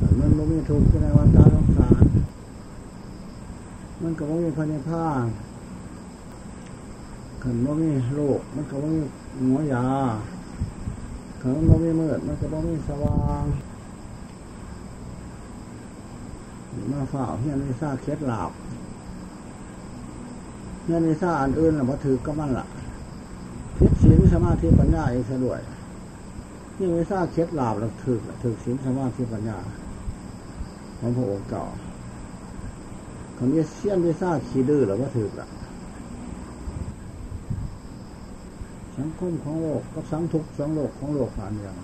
มันไม่มีทุกข์ในวัฏสงสาร มันก็ไม่มีพันธุ์ผ้าขันไม่มีโลกมันก็ไม่มีหัวยาขันมันไม่มีมืดมันก็ไม่มีสว่างมาฝ่าเฮียนวิซ่าเคล็ดหลาบเฮียนวิซ่าอันอื่นหรือว่าถือก็มันละ่ะพิษศีลสมาธิปัญญาเองสะดวยเฮียนวิซ่าเคล็ดหลาบแล้วถือถือศีลสมาธิปัญญา ของพระองค์เก่าคำนี้เสี้ยนวิซ่าขี้ดื้อหรือว่าถือละสังคมของโลกกับสังทุกสังโลกของโลกอันเดียว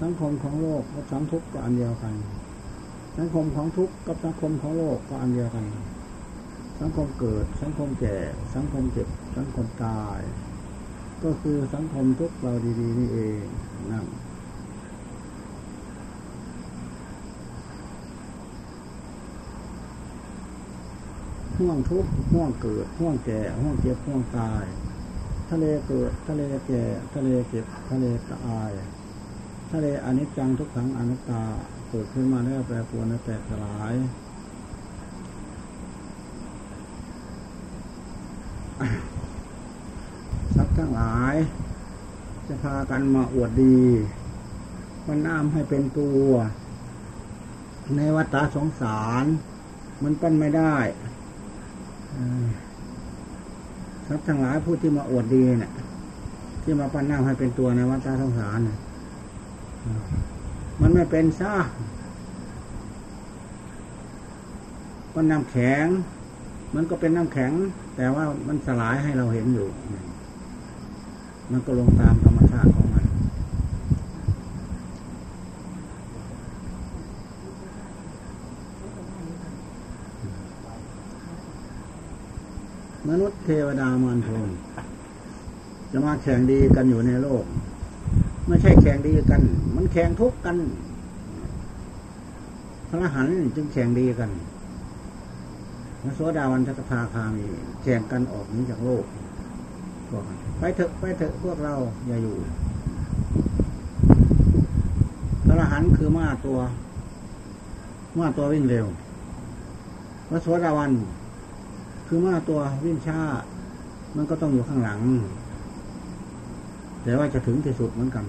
สังคมของโลกกับสังทุกก็อันเดียวกัน สังคมของทุกกับสังคมของโลกก็อันเดียวกัน สังคมเกิด สังคมแก่ สังคมเจ็บ สังคมตาย ก็คือสังคมทุกเราดีๆนี่เองนั่น ห่วงทุกข์ห่วงเกิดห่วงแก่ห่วงเจ็บห่วงตาย ทะเลเกิดทะเลแก่ทะเลเจ็บทะเลตาย ทะเลอนิจจังทุกขังอนัตตาเกิดขึ้นมาแล้วแปรปรวนและแตกสลายสัตว์ทั้งหลาย จะพากันมาอวดดีมันน้ำให้เป็นตัว ในวัฏสงสาร มันปั้นไม่ได้ สัตว์ทั้งหลายผู้ที่มาอวดดีเนะี่ยที่มาปั้นน้ำให้เป็นตัวในวัฏสงสารนี่ยมันไม่เป็นซ่าก็น้ำแข็ง มันก็เป็นน้ำแข็ง แต่ว่ามันสลายให้เราเห็นอยู่ มันก็ลงตามธรรมชาติของมัน มนุษย์ เทวดามารพรมจะมาแข่งดีกันอยู่ในโลก ไม่ใช่แข่งดีกัน มันแข่งทุกกัน พระหันจึงแข่งดีกันพระโสดาวันทัตถาคามีแข่งกันออกนี้จากโลกไปเถอะไปเถอะพวกเราอย่าอยู่พระหันคือม้าตัวม้าตัววิ่งเร็วพระโสดาวัน คือม้าตัววิ่งช้ามันก็ต้องอยู่ข้างหลัง แต่ว่าจะถึงที่สุดเหมือนกัน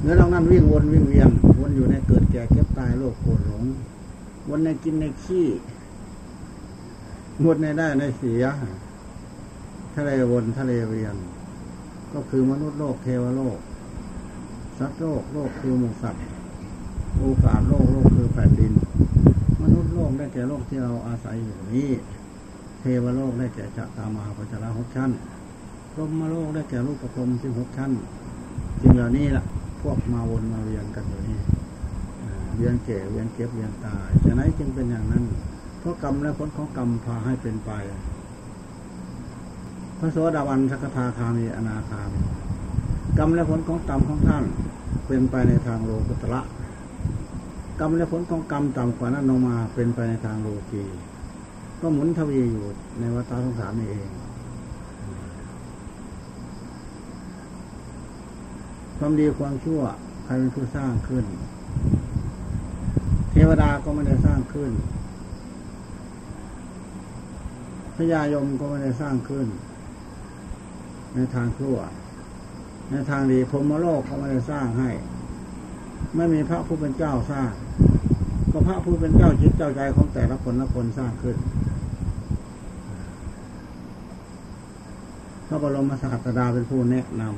เนื้อเรานั้นวิ่งวนวิ่งเวียนวนอยู่ในเกิดแก่เก็บตายโลกโกรธหลง วนในกินในขี้วนในได้ในเสีย ทะเลวนทะเลเวียน ก็คือมนุษย์โลกเทวโลก สัตว์โลกโลกคือหมูสัตว์โอกาสโลกโลกคือแผ่นดิน มนุษย์โลกได้แก่โลกที่เราอาศัยอยู่นี้ เทวโลกได้แก่จัตามาปัจระหกชั้นพรมโลกได้แก่รูปประพรมสิบหกชั้นสิ่งเหล่านี้ล่ะ พวกมาวนมาเวียนกันอยู่นี่เวียนแก่เวียนเก็บเวียนตายฉะนั้นจึงเป็นอย่างนั้น เพราะกรรมและผลของกรรมพาให้เป็นไป พระโสดาบันสักทาคามีอนาคามีกรรมและผลของกรรมของท่านเป็นไปในทางโลกุตระกรรมและผลของกรรมต่ำกว่านั้นลงมาเป็นไปในทางโลกี ก็หมุนทวีอยู่ในวัฏสงสารนี่เอง ความดีความชั่วใครเป็นผู้สร้างขึ้น เทวดาก็ไม่ได้สร้างขึ้นพญายมก็ไม่ได้สร้างขึ้น ในทางชั่ว ในทางดีพรมโลกก็ไม่ได้สร้างให้ ไม่มีพระผู้เป็นเจ้าสร้างก็พระผู้เป็นเจ้าจิตเจ้าใจของแต่ละคนละคนสร้างขึ้น พ ระบรมศาสดาเป็นผู้แนะนำ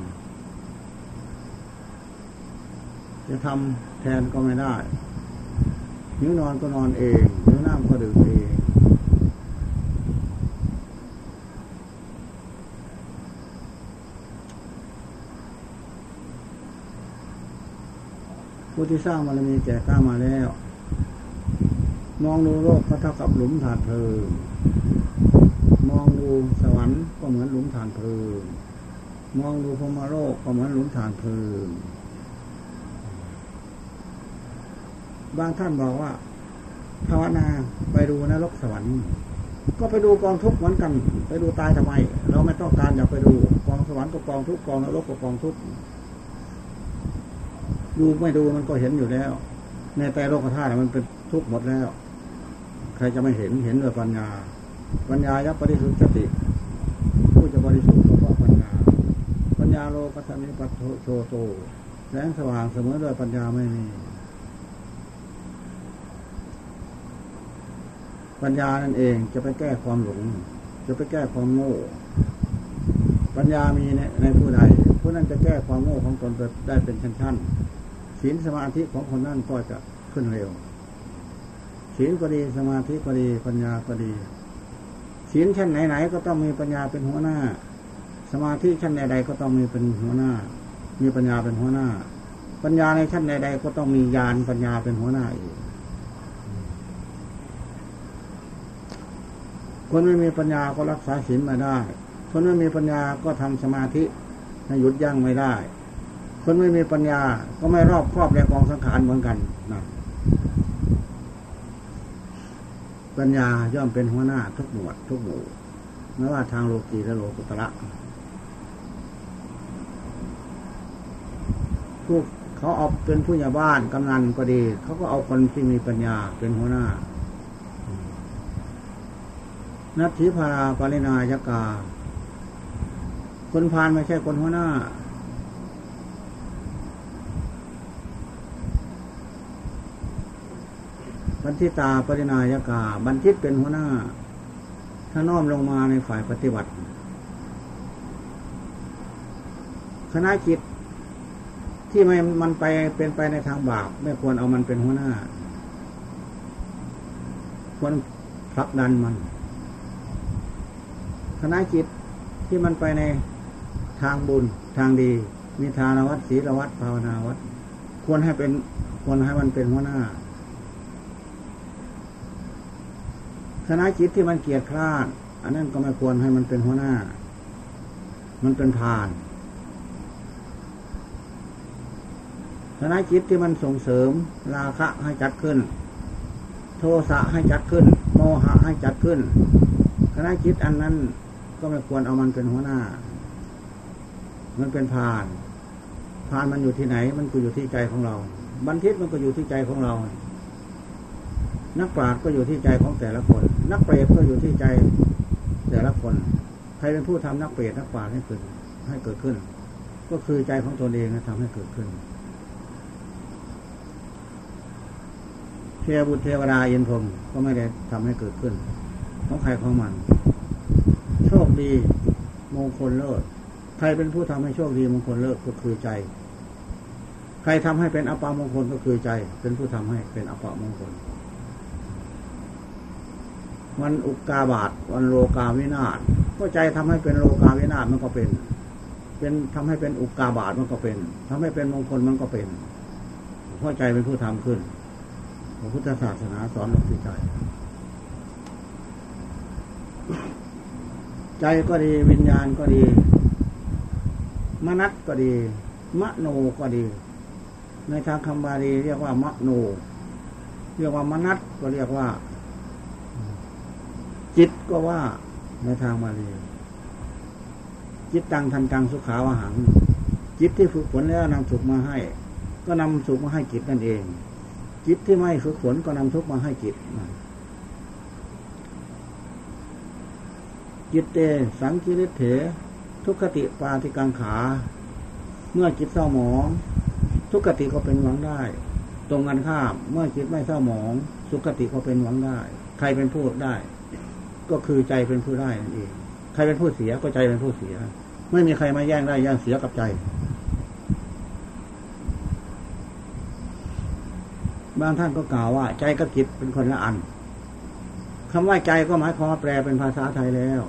จะทำแทนก็ไม่ได้หิวนอนก็นอนเองหิวน้ำก็ดื่มเองผู้ที่สร้างบารมีแก่กล้ามาแล้ว มองดูโลกก็เท่ากับหลุมฐานเพลิง มองดูสวรรค์ก็เหมือนหลุมฐานเพลิง มองดูพรมโลกก็เหมือนหลุมฐานเพลิง บางท่านบอกว่า ภาวนาไปดูนรกสวรรค์ ก็ไปดูกองทุกข์เหมือนกัน ไปดูตายทำไม เราไม่ต้องการอยากไปดูกองสวรรค์ก็กองทุกข์กองนรกก็กองทุกข์ดูไม่ดูมันก็เห็นอยู่แล้ว ในแต่โลกธาตุมันเป็นทุกข์หมดแล้ว ใครจะไม่เห็นเห็นด้วยปัญญา ปัญญายปริสุทธิสติผู้จะบริสุทธิ์ก็เพราะปัญญา ปัญญาโลกัสมิปัตโชโต แสงสว่างเสมอด้วยปัญญาไม่มี ปัญญานั่นเองจะไปแก้ความหลง จะไปแก้ความโง่ ปัญญามีในในผู้ใดผู้นั้นจะแก้ความโง่ของตนได้เป็นชั้นๆศีลสมาธิของคนนั้นก็จะขึ้นเร็วศีลก็ดีสมาธิก็ดีปัญญาก็ดี ศีลชั้นไหนๆก็ต้องมีปัญญาเป็นหัวหน้า สมาธิชั้นใดๆก็ต้องมีเป็นหัวหน้า มีปัญญาเป็นหัวหน้า ปัญญาในชั้นใดๆก็ต้องมีญาณปัญญาเป็นหัวหน้าอีกคนไม่มีปัญญาก็รักษาศีลม่ได้ คนไม่มีปัญญาก็ทำสมาธิให้หยุดยั้งไม่ได้ คนไม่มีปัญญาก็ไม่รอบครอบในกองสังขารเหมือนกันนะ ปัญญาย่อมเป็นหัวหน้าทุกหมวดทุกหมู่ไม่ว่าทางโลกีและโลกุตระพวกเขาเอาเป็นผู้ใหญ่บ้านกำนันก็ดี เขาก็เอาคนที่มีปัญญาเป็นหัวหน้า นัตถิพาราปรินายกาคนพานไม่ใช่คนหัวหน้า บันทิตาปรินายกา บันทิตเป็นหัวหน้า ถ้าน้อมลงมาในฝ่ายปฏิบัติ คณะจิตที่ไม่มันไปเป็นไปในทางบาป ไม่ควรเอามันเป็นหัวหน้า ควรผลักดันมัน คณะจิตที่มันไปในทางบุญทางดี มีทานวัดศีลวัดภาวนาวัด ควรให้เป็นควรให้มันเป็นหัวหน้า คณะจิตที่มันเกียดคร้าน อันนั้นก็ไม่ควรให้มันเป็นหัวหน้า มันเป็นพานคณะจิตที่มันส่งเสริม ราคะให้จัดขึ้น โทสะให้จัดขึ้น โมหะให้จัดขึ้นคณะจิตอันนั้นก็ไม่ควรเอามันเป็นหัวหน้า มันเป็นพานพานมันอยู่ที่ไหน มันก็อยู่ที่ใจของเรา บันทิตมันก็อยู่ที่ใจของเรา นักปราชญ์ก็อยู่ที่ใจของแต่ละคน นักเปรตก็อยู่ที่ใจแต่ละคน ใครเป็นผู้ทำนักเปรตนักปราชญ์ให้เกิดให้เกิดขึ้น ก็คือใจของตนเองนะทำให้เกิดขึ้น เทวบุตรเทวดาเย็นพรมก็ไม่ได้ทำให้เกิดขึ้น ของใครของมัน โชคดีมงคลเลิศใครเป็นผู้ทำให้โชคดีมงคลเลิศก็คือใจ ใครทำให้เป็นอัปามงคลก็คือใจ เป็นผู้ทำให้เป็นอัปามงคล วันอุกาบาตวันโลกาวินาศก็ใจทำให้เป็นโลกาวินาศมันก็เป็น เป็นทำให้เป็นอุกาบาตมันก็เป็นทำให้เป็นมงคลมันก็เป็นเพราะใจเป็นผู้ทำขึ้นพระพุทธศาสนาสอนลงที่ใจ ใจก็ดีวิญญาณก็ดี มนัตก็ดี มโนก็ดี ในทางคำบาลีเรียกว่ามโน เรียกว่ามนัตก็เรียกว่า จิตก็ว่าในทางมาลีจิตตังทันตังสุขาวหัง จิตที่ฝึกฝนแล้วนำสุขมาให้ ก็นำสุขมาให้จิตนั่นเอง จิตที่ไม่ฝึกฝนก็นำทุกมาให้จิตจิตเตสังกิริเถ ทุกขติปาติกังขา เมื่อจิตเศร้าหมอง ทุกขติก็เป็นหวังได้ ตรงกันข้ามเมื่อจิตไม่เศร้าหมอง สุขติก็เป็นหวังได้ ใครเป็นผู้ได้ ก็คือใจเป็นผู้ได้นั่นเอง ใครเป็นผู้เสียก็ใจเป็นผู้เสีย ไม่มีใครมาแย่งได้แย่งเสียกับใจ บางท่านก็กล่าวว่า ใจกับจิตเป็นคนละอันคำว่าใจก็หมายความว่าแปลเป็นภาษาไทยแล้ว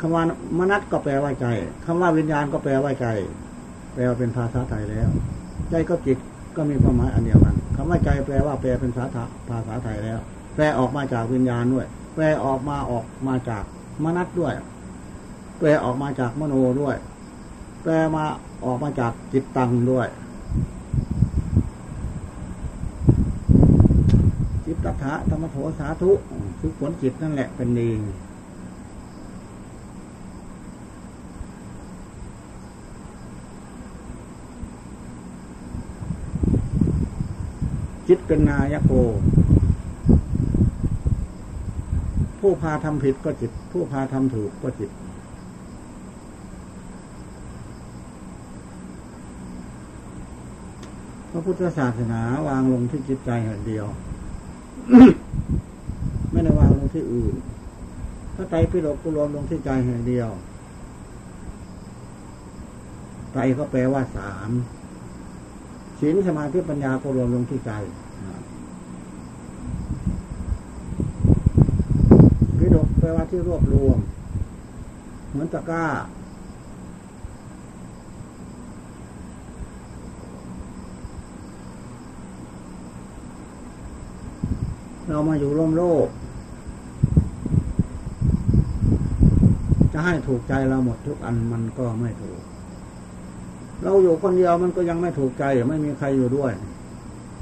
คำว่ามนัตก็แปลว่าใจคำว่าวิญญาณก็แปลว่าใจ แปลเป็นภาษาไทยแล้ว ใจกับจิตก็มีความหมายอันเดียวกันคำว่าใจแปลว่าแปลเป็นภาษาภาษาไทยแล้ว แปลออกมาจากวิญญาณด้วย แปลออกมาออกมาจากมนัตด้วย แปลออกมาจากมโนด้วย แปลมาออกมาจากจิตตังด้วย จิตตถะธรรมโถสาธุคือผลจิตนั่นแหละเป็นดีจิตเป็นนายโก ผู้พาทำผิดก็จิต ผู้พาทำถูกก็จิต พระพุทธศาสนาวางลงที่จิตใจแห่งเดียว ไม่ได้วางลงที่อื่นถ้าใจพิโรกก็รวมลงที่ใจแห่งเดียวใจก็แปลว่าสามศีลสมาธิปัญญาก็รวมลงที่ใจพิโรกแปลว่าที่รวบรวม เหมือนตะกร้า เรามาอยู่ร่วมโลก จะให้ถูกใจเราหมดทุกอันมันก็ไม่ถูก เราอยู่คนเดียวมันก็ยังไม่ถูกใจ ไม่มีใครอยู่ด้วย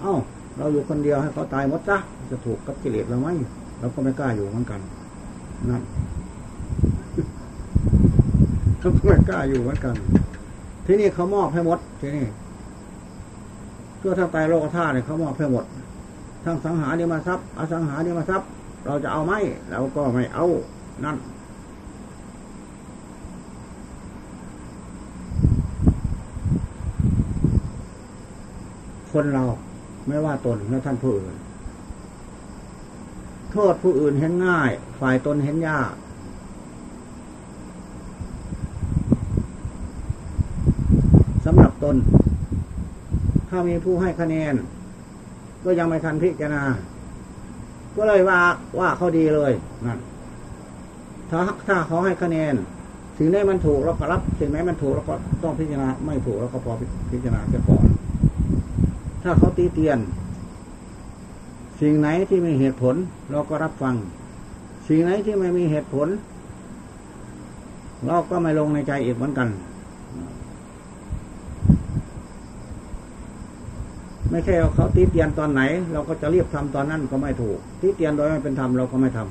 เอ้า เราอยู่คนเดียวให้เขาตายหมดจ้ะจะถูกกับกิเลสเราไหมเราก็ไม่กล้าอยู่เหมือนกัน นั่นเขาไม่กล้าอยู่เหมือนกัน ที่นี่เขามอบให้หมด ที่นี่เพื่อทั้งตายโลกธาตุเนี่ยเขามอบให้หมด ทั้งสังหาริมทรัพย์อสังหาริมทรัพย์ เราจะเอาไหมเราก็ไม่เอา นั่นคนเราไม่ว่าตนและท่านผู้อื่น โทษผู้อื่นเห็นง่าย ฝ่ายตนเห็นยาก สำหรับตน ถ้ามีผู้ให้คะแนน ก็ยังไม่ทันพิจารณา ก็เลยว่าว่าเขาดีเลยนั่นถ้าถ้าเขาให้คะแนนสิ่งไหนมันถูกเราก็รับสิ่งไหนมันถูกเราก็ต้องพิจารณา ไม่ถูกเราก็พอพิจารณาเสียก่อน ถ้าเขาตีเตียน สิ่งไหนที่มีเหตุผล เราก็รับฟัง สิ่งไหนที่ไม่มีเหตุผล เราก็ไม่ลงในใจอีกเหมือนกัน ไม่ใช่เขาตีเตียนตอนไหน เราก็จะเรียบทำตอนนั้นก็ไม่ถูกตีเตียนโดยไม่เป็นธรรมเราก็ไม่ทำ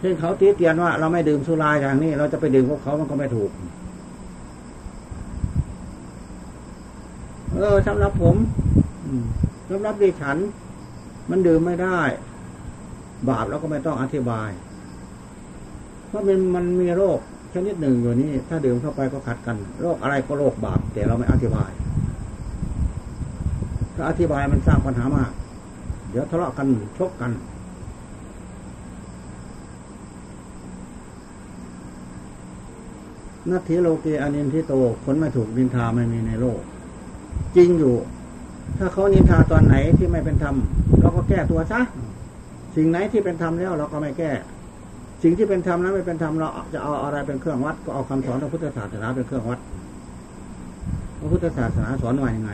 เช่นเขาตีเตียนว่าเราไม่ดื่มสุราอย่างนี้ เราจะไปดื่มพวกเขามันก็ไม่ถูก เออสำหรับผมสำหรับดิฉัน มันดื่มไม่ได้ บาปแล้วก็ไม่ต้องอธิบาย เพราะมันมันมีโรคชนิดหนึ่งอยู่นี่ถ้าดื่มเข้าไปก็ขัดกัน โรคอะไรก็โรคบาป แต่เราไม่อธิบาย ถ้าอธิบายมันสร้างปัญหามาก เดี๋ยวทะเลาะกันชกกันนัตถิโลเกอนินทิโต คนไม่ถูกนินทาไม่มีในโลก จริงอยู่ ถ้าเขานินทาตอนไหนที่ไม่เป็นธรรมเราก็แก้ตัวซะสิ่งไหนที่เป็นธรรมแล้วเราก็ไม่แก้ สิ่งที่เป็นธรรมนั้นไม่เป็นธรรมเราจะเอาอะไรเป็นเครื่องวัด ก็เอาคำสอนพระพุทธศาสนาเป็นเครื่องวัดพระพุทธศาสนาสอนว่ายังไง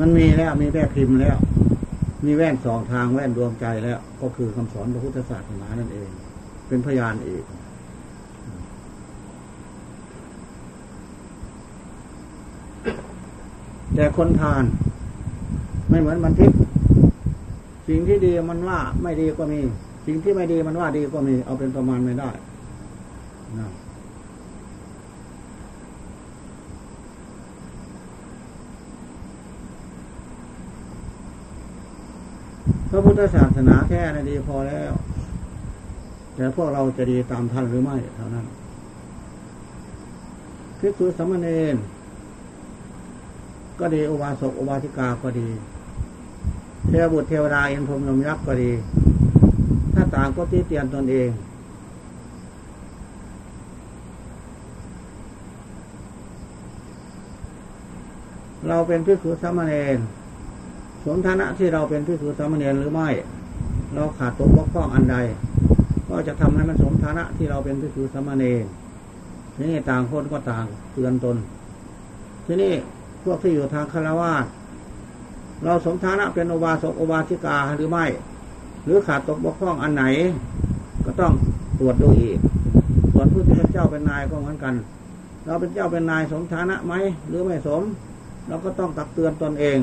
มันมีแล้วมีแว่พิมพ์แล้ว มีแว่นสองทางแว่นดวงใจแล้ว ก็คือคำสอนพระพุทธศาสนานั่นเอง เป็นพยานเอก แต่คนทาน ไม่เหมือนบันทิพสิ่งที่ดีมันว่าไม่ดีก็มี สิ่งที่ไม่ดีมันว่าดีก็มี เอาเป็นประมาณไม่ได้นะพระพุทธศาสนาแค่นั้นดีพอแล้ว แต่พวกเราจะดีตามท่านหรือไม่เท่านั้นพิสุสมณเณร ก็ดีอุบาสกอุบาสิกาก็ดี เทวบุตรเทวดาอินพรมลมยักษ์ก็ดี ถ้าต่างก็ตีเตียนตนเอง เราเป็นพิสุสามเณรสมฐานะที่เราเป็นพิสุสามเณรหรือไม่ เราขาดตกบกพร่องอันใด ก็จะทำให้มันสมฐานะที่เราเป็นพิสุสามเณรทีนี้ต่างคนก็ต่างเตือนตน ทีนี้ พวกที่อยู่ทางคารวาสเราสมฐานะเป็นอบาสกอบาสิกาหรือไม่ หรือขาดตกบกพร่องอันไหน ก็ต้องตรวจดูอีกส่วนผู้ที่เป็นเจ้าเป็นนายก็เหมือนกัน เราเป็นเจ้าเป็นนายสมฐานะไหมหรือไม่สม เราก็ต้องตักเตือนตนเอง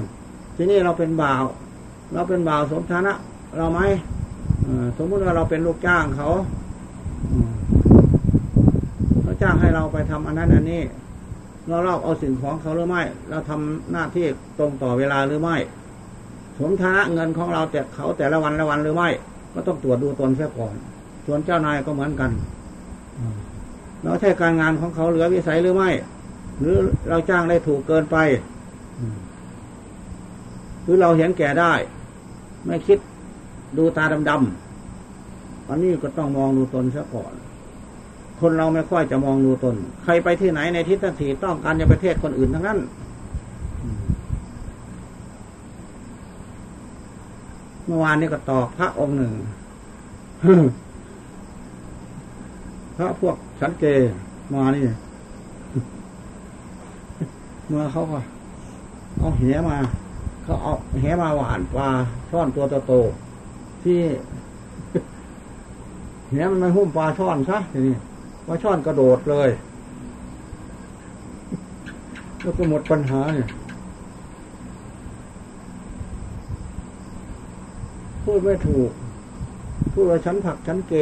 ทีนี้เราเป็นบ่าว เราเป็นบ่าวสมฐานะเราไหมสมมติว่าเราเป็นลูกจ้างเขาเขาจ้างให้เราไปทำอันนั้นอันนี้ เราเล่าเอาสิ่งของเขาหรือไม่ เราทำหน้าที่ตรงต่อเวลาหรือไม่ สมฐานะเงินของเราแต่เขาแต่ละวันละวันหรือไม่ ก็ต้องตรวจดูตนเสียก่อน ส่วนเจ้านายก็เหมือนกันเราใช้การงานของเขาเหลือวิสัยหรือไม่ หรือเราจ้างได้ถูกเกินไปหรือเราเห็นแก่ได้ ไม่คิดดูตาดำๆอันนี้ก็ต้องมองดูตนเสียก่อน คนเราไม่ค่อยจะมองดูตน ใครไปที่ไหนในทิศทีต้องการจะไปเทศคนอื่นทั้งนั้น เมื่อวานนี้ก็ตอบพระองค์หนึ่งพระพวกสันเกมานี่เมื่อเขาก็เอาเหมา เขาเอาเหมาหวานปลาช่อนตัวโตๆที่เหมันไม่หุ้มปลาช่อนซะทีนี้ ปลาช่อนกระโดดเลยแล้วก็หมดปัญหาเนี่ยพูดไม่ถูก พูดว่าฉันผักฉันเก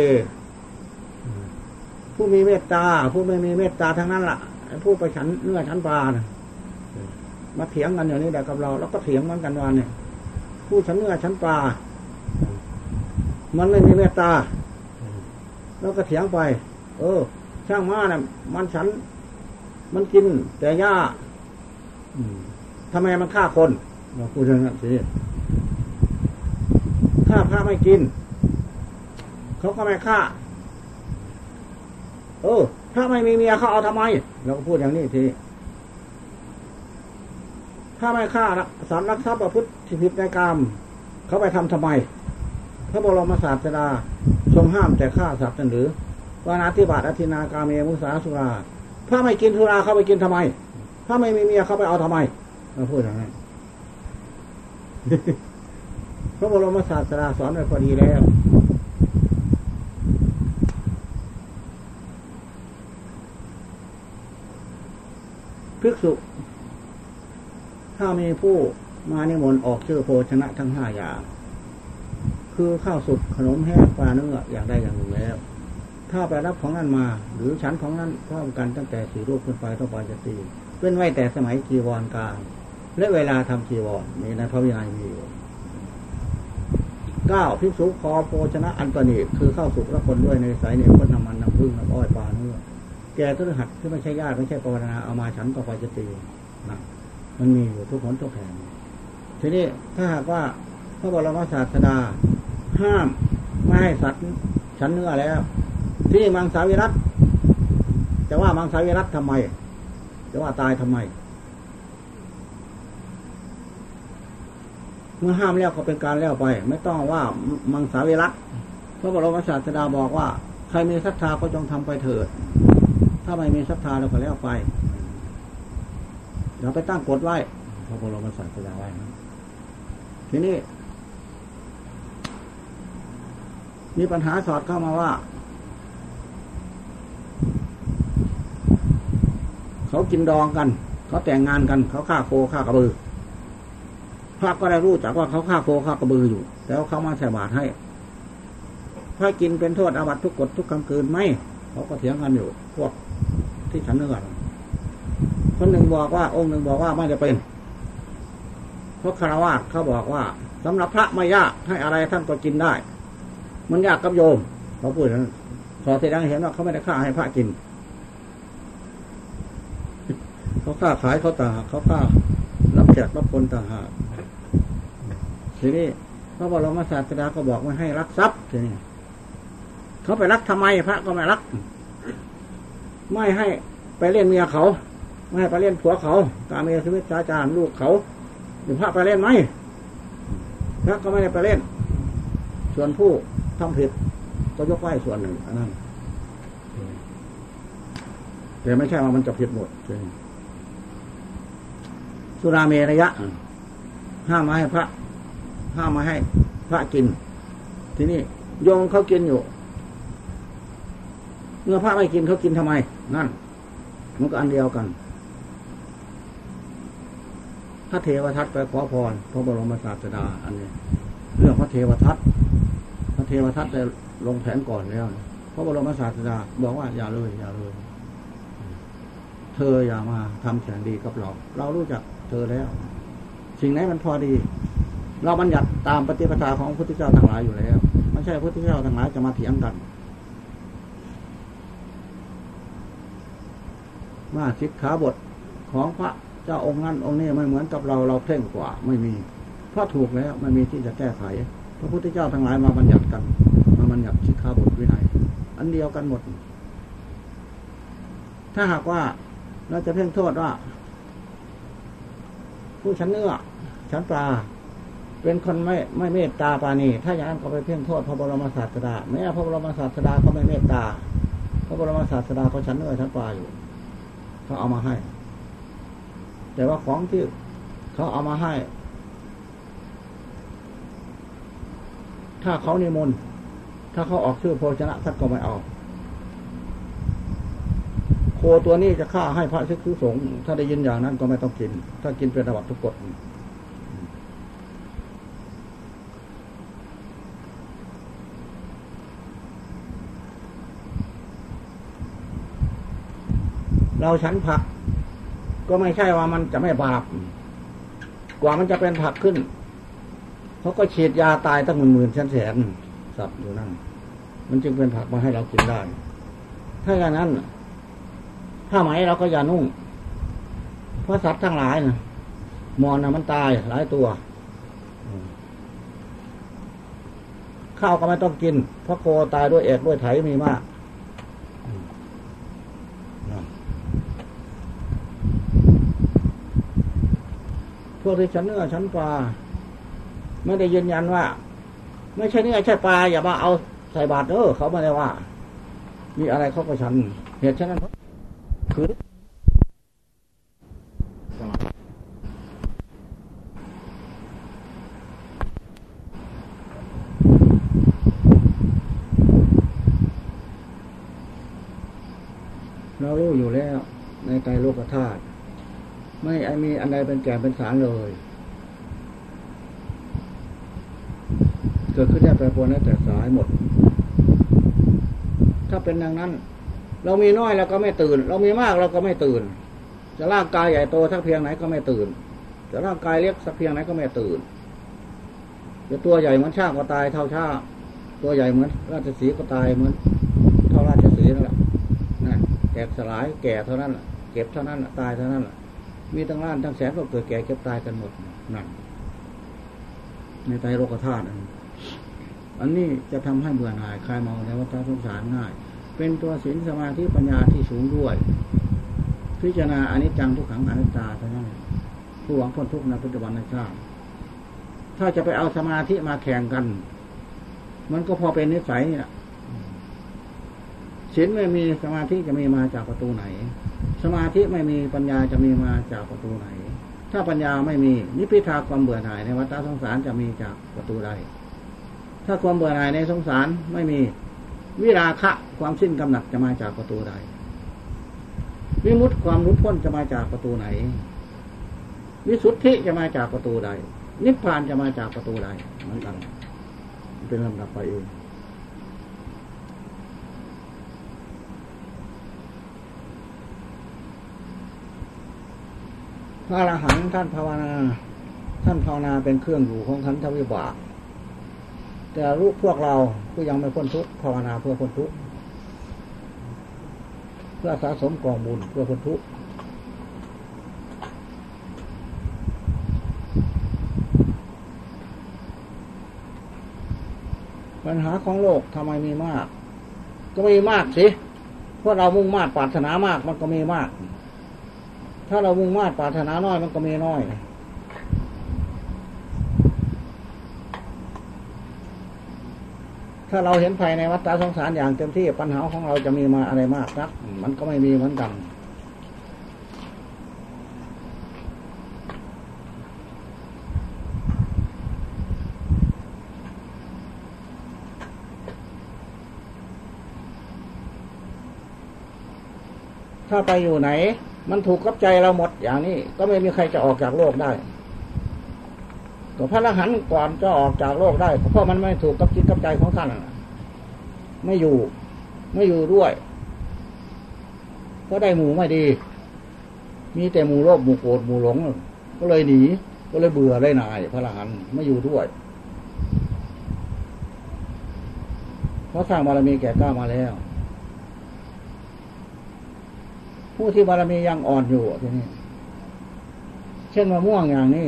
ผู้มีเมตตา ผู้ไม่มีเมตตาทั้งนั้นละ่ะผู้ไปฉันเนื้อฉันปลานะมาเถียงกันอย่างนี้แต่กับเรา แล้วก็เถียงมือนกันวันเนี่ยผู้ฉันเนื้อฉันปลา มันไม่มีเมตตา แล้วก็เถียงไป เออ ช่างมาเนี่ยมันฉัน มันกิน แต่หญ้าทำไมมันฆ่าคนเราพูดอย่างนั้นสิถ้าพระไม่กิน เขาก็ไม่ฆ่า เออ ถ้าไม่มีเมียเขาเอาทำไม เราก็พูดอย่างนี้ทีถ้าไม่ฆ่าสารรักทรัพย์ประพฤติผิดในกรรมเขาไปทำทำไม พระบรมศาสดาทรงห้ามแต่ฆ่าสัตว์นั่นหรือ วานาธิบาตอธินากาเมมุสาสุราถ้าไม่กินสุราเข้าไปกินทำไม ถ้าไม่มีเมียเข้าไปเอาทำไมเราพูดอย่างนั้นพระบรมศาสดาสอนไว้พอดีแล้วภิกษุ ถ้ามีผู้มานิมนต์ออกชื่อโภชนะทั้งห้าอย่าง คือข้าวสุกขนมแห้งปลาเนื้ออย่างใดอย่างหนึ่งแล้ว ถ้าไปรับของนั้นมา หรือชั้นของนั้นพร้อมกันตั้งแต่สี่รูปขึ้นไปเท่าปจะตีเป็นไว้แต่สมัยจีวรกลางและเวลาทำจีวรมีในพระวินัยมีอยู่เก้าพิสุคอโภชนะอันตนีคือข้าวสุกละคนด้วยในสายเนี่ยวคนน้ำมันน้ำพึ่งน้ำอ้อยปลาเนื้อแกตุหัดที่ไม่ใช่ญาติไม่ใช่ปวารณาเอามาฉันต่อไปจะตีนะมันมีอยู่ทุกคนทุกแห่งทีนี้ถ้าหากว่าพระบรมศาสดาห้ามไม่ให้สัตว์ฉันเนื้อแล้ว ที่มังสาวิรัตจะว่ามังสาวิรัตทำไม จะว่าตายทำไม เมื่อห้ามแล้วก็เป็นการแล้วไป ไม่ต้องว่ามังสาวิรัตพระบรมศาสดาบอกว่า ใครมีศรัทธาก็จงทำไปเถิด ถ้าไม่มีศรัทธาเราก็แล้วไปเราไปตั้งกฎไว้พระบรมศาสดาไว้ทีนี้มีปัญหาสอดเข้ามาว่า เขากินดองกัน เขาแต่งงานกัน เขาฆ่าโคฆ่ากระบือพระก็ได้รู้จักว่าเขาฆ่าโคฆ่ากระบืออยู่ แล้วเขามาใส่บาตรให้ถ้ากินเป็นโทษอาบัตทุกกฎทุกคำคืนไหมเขาก็เถียงกันอยู่ พวกที่ฉันเนื้อคนหนึ่งบอกว่า องค์หนึ่งบอกว่าไม่ได้เป็นเพราะคารวะเขาบอกว่าสำหรับพระไม่ยากให้อะไรท่านก็กินได้ มันยากกับโยมเขาพูดนั้นสอเสดงเห็นว่าเขาไม่ได้ฆ่าให้พระกิน เขาฆ่าขายเขาตาเขาฆ่ารับแขกรับคนตาหาทีนี้พระบรมศาสดาก็บอกว่าให้รักทรัพย์ทีนี้เขาไปรักทำไมพระก็ไม่รัก ไม่ให้ไปเล่นเมียเขา ไม่ให้ไปเล่นผัวเขาตามเมียชีวิตชาจารลูกเขาหรือพระไปเล่นไหมพระก็ไม่ได้ไปเล่น ส่วนผู้ทำผิดก็ยกไว้ส่วนหนึ่งอันนั้นแต่ไม่ใช่ว่ามันจะผิดหมด สุราเมระยะ ห้ามมาให้พระ ห้ามมาให้พระกิน ทีนี้โยมเขากินอยู่ เมื่อพระไม่กินเขากินทำไม นั่น มันก็อันเดียวกัน พระเทวทัตไปขอพรพระบรมศาสดา อันนี้ เรื่องพระเทวทัตพระเทวทัตได้ลงแผนก่อนแล้วพระบรมศาสดาบอกว่าอย่าเลยอย่าเลยเธออย่ามาทำแสนดีกับเรา เรารู้จัก เธอแล้ว สิ่งไหนมันพอดี เราบัญญัติตามปฏิปทาของพระพุทธเจ้าทั้งหลายอยู่แล้วไม่ใช่พระพุทธเจ้าทั้งหลายจะมาเถียงกันว่าสิกขาบทของพระเจ้าองค์นั้นองค์นี้ไม่เหมือนกับเราเราเพ่งกว่า ไม่มีเพราะถูกแล้วไม่มีที่จะแก้ไข พระพุทธเจ้าทั้งหลายมาบัญญัติกัน มาบัญญัติสิกขาบทวินัยอันเดียวกันหมด ถ้าหากว่าเราจะเพ่งโทษว่า ผู้ชั้นเนื้อชั้นปลา เป็นคนไม่ไม่เมตตาปานีถ้าอย่างนั้นก็ไปเพ่งโทษพระบรมศาสดาแม้พระบรมศาสดาเขาไม่เมตตา พระบรมศาสดาเขาชั้นเนื้อชั้นปลาอยู่เขาเอามาให้ แต่ว่าของที่เขาเอามาให้ ถ้าเขานิมนต์ถ้าเขาออกชื่อโภชนะท่านก็ไม่เอา โคตัวนี้จะฆ่าให้พระชิกทุสงฆ์ถ้าได้ยินอย่างนั้นก็ไม่ต้องกิน ถ้ากินเป็นระบับทุกกฎเราฉันผัก ก็ไม่ใช่ว่ามันจะไม่บาป กว่ามันจะเป็นผักขึ้นเขาก็ฉีดยาตายตั้งหมื่นหมื่นแสนแสนสับอยู่นั่น มันจึงเป็นผักมาให้เรากินได้ ถ้าอย่างนั้น ถ้าไหมเราก็อย่านุ่ง เพราะสัตว์ทั้งหลายนะมอนนะมันตายหลายตัว ข้าวก็ไม่ต้องกิน เพราะโคตายด้วยเอกด้วยไถมีมากพวกที่ฉันเนื้อฉันปลาไม่ได้ยืนยันว่า ไม่ใช่เนื้อใช่ปลาอย่ามาเอาใส่บาตรเออเขาไม่ได้ว่า มีอะไรเขาก็ฉัน เหตุฉะนั้น คือเรารู้อยู่แล้ว ในใจโลกธาตุไม่มีอันใดเป็นแก่เป็นสารเลย เกิดขึ้นได้แปรปรวนแต่สายหมด ถ้าเป็นอย่างนั้น เรามีน้อยเราก็ไม่ตื่น เรามีมากเราก็ไม่ตื่น จะร่างกายใหญ่โตสักเพียงไหนก็ไม่ตื่น จะร่างกายเล็กสักเพียงไหนก็ไม่ตื่นจะตัวใหญ่เหมือนช่างก็ตายเท่าช่างตัวใหญ่เหมือน ราชสีก็ตายเหมือน เท่าราชสีนั่นแหละนะแตกสลายแก่เท่านั้นเก็บเท่านั้นตายเท่านั้นมีตั้งล้านทั้งแสนก็เกิดแก่เก็บตายกันหมดนั่นในใจโลกธาตุอันนี้จะทำให้เบื่อหน่ายคลายเมาในวัฏสงสารง่าย เป็นตัวศีลสมาธิปัญญาที่สูงด้วย พิจารณาอนิจจังทุกขังอนัตตาเท่านั้นผู้หวังพ้นทุกข์ในปัจจุบันในชาติถ้าจะไปเอาสมาธิมาแข่งกัน มันก็พอเป็นนิสัยนี่แหละศีลไม่มีสมาธิจะมีมาจากประตูไหน สมาธิไม่มีปัญญาจะมีมาจากประตูไหน ถ้าปัญญาไม่มีนิพิทาความเบื่อหน่ายในวัฏสงสารจะมีจากประตูใดถ้าความเบื่อหน่ายในสงสารไม่มี วิราคะความสิ้นกำหนัดจะมาจากประตูใด วิมุตติความรุ้พ้นจะมาจากประตูไหน วิสุทธิจะมาจากประตูใด นิพพานจะมาจากประตูใดเหมือนกันเป็นลำดับไปเองพระอรหันต์ท่านภาวนา ท่านภาวนาเป็นเครื่องอยู่ของขันธวิบาก แต่ลูกพวกเราผู้ยังไม่พ้นทุกข์ภาวนาเพื่อพ้นทุกข์เพื่อสะสมกองบุญเพื่อพ้นทุกข์ปัญหาของโลกทำไมมีมาก ก็มีมากสิเพราะเรามุ่งมา่ปรารถนามากมันก็มีมาก ถ้าเรามุ่งมา่ปรารถนาน้อยมันก็มีน้อย ถ้าเราเห็นภายในวัฏสงสารอย่างเต็มที่ปัญหาของเราจะมีมาอะไรมากนัก มันก็ไม่มีเหมือนกันถ้าไปอยู่ไหน มันถูกกับใจเราหมดอย่างนี้ ก็ไม่มีใครจะออกจากโลกได้ ตัวพระอรหันต์ก่อนจะออกจากโลกได้ เพราะมันไม่ถูกกับจิตกับใจของท่านไม่อยู่ ไม่อยู่ด้วยก็ได้หมู่ไม่ดี มีแต่หมู่โลภหมู่โกรธหมู่หลง ก็เลยหนี ก็เลยเบื่อเลยนาย พระอรหันต์ไม่อยู่ด้วยเพราะสร้างบารมีแก่กล้ามาแล้ว ผู้ที่บารมียังอ่อนอยู่ทีนี้เช่นมะม่วงอย่างนี้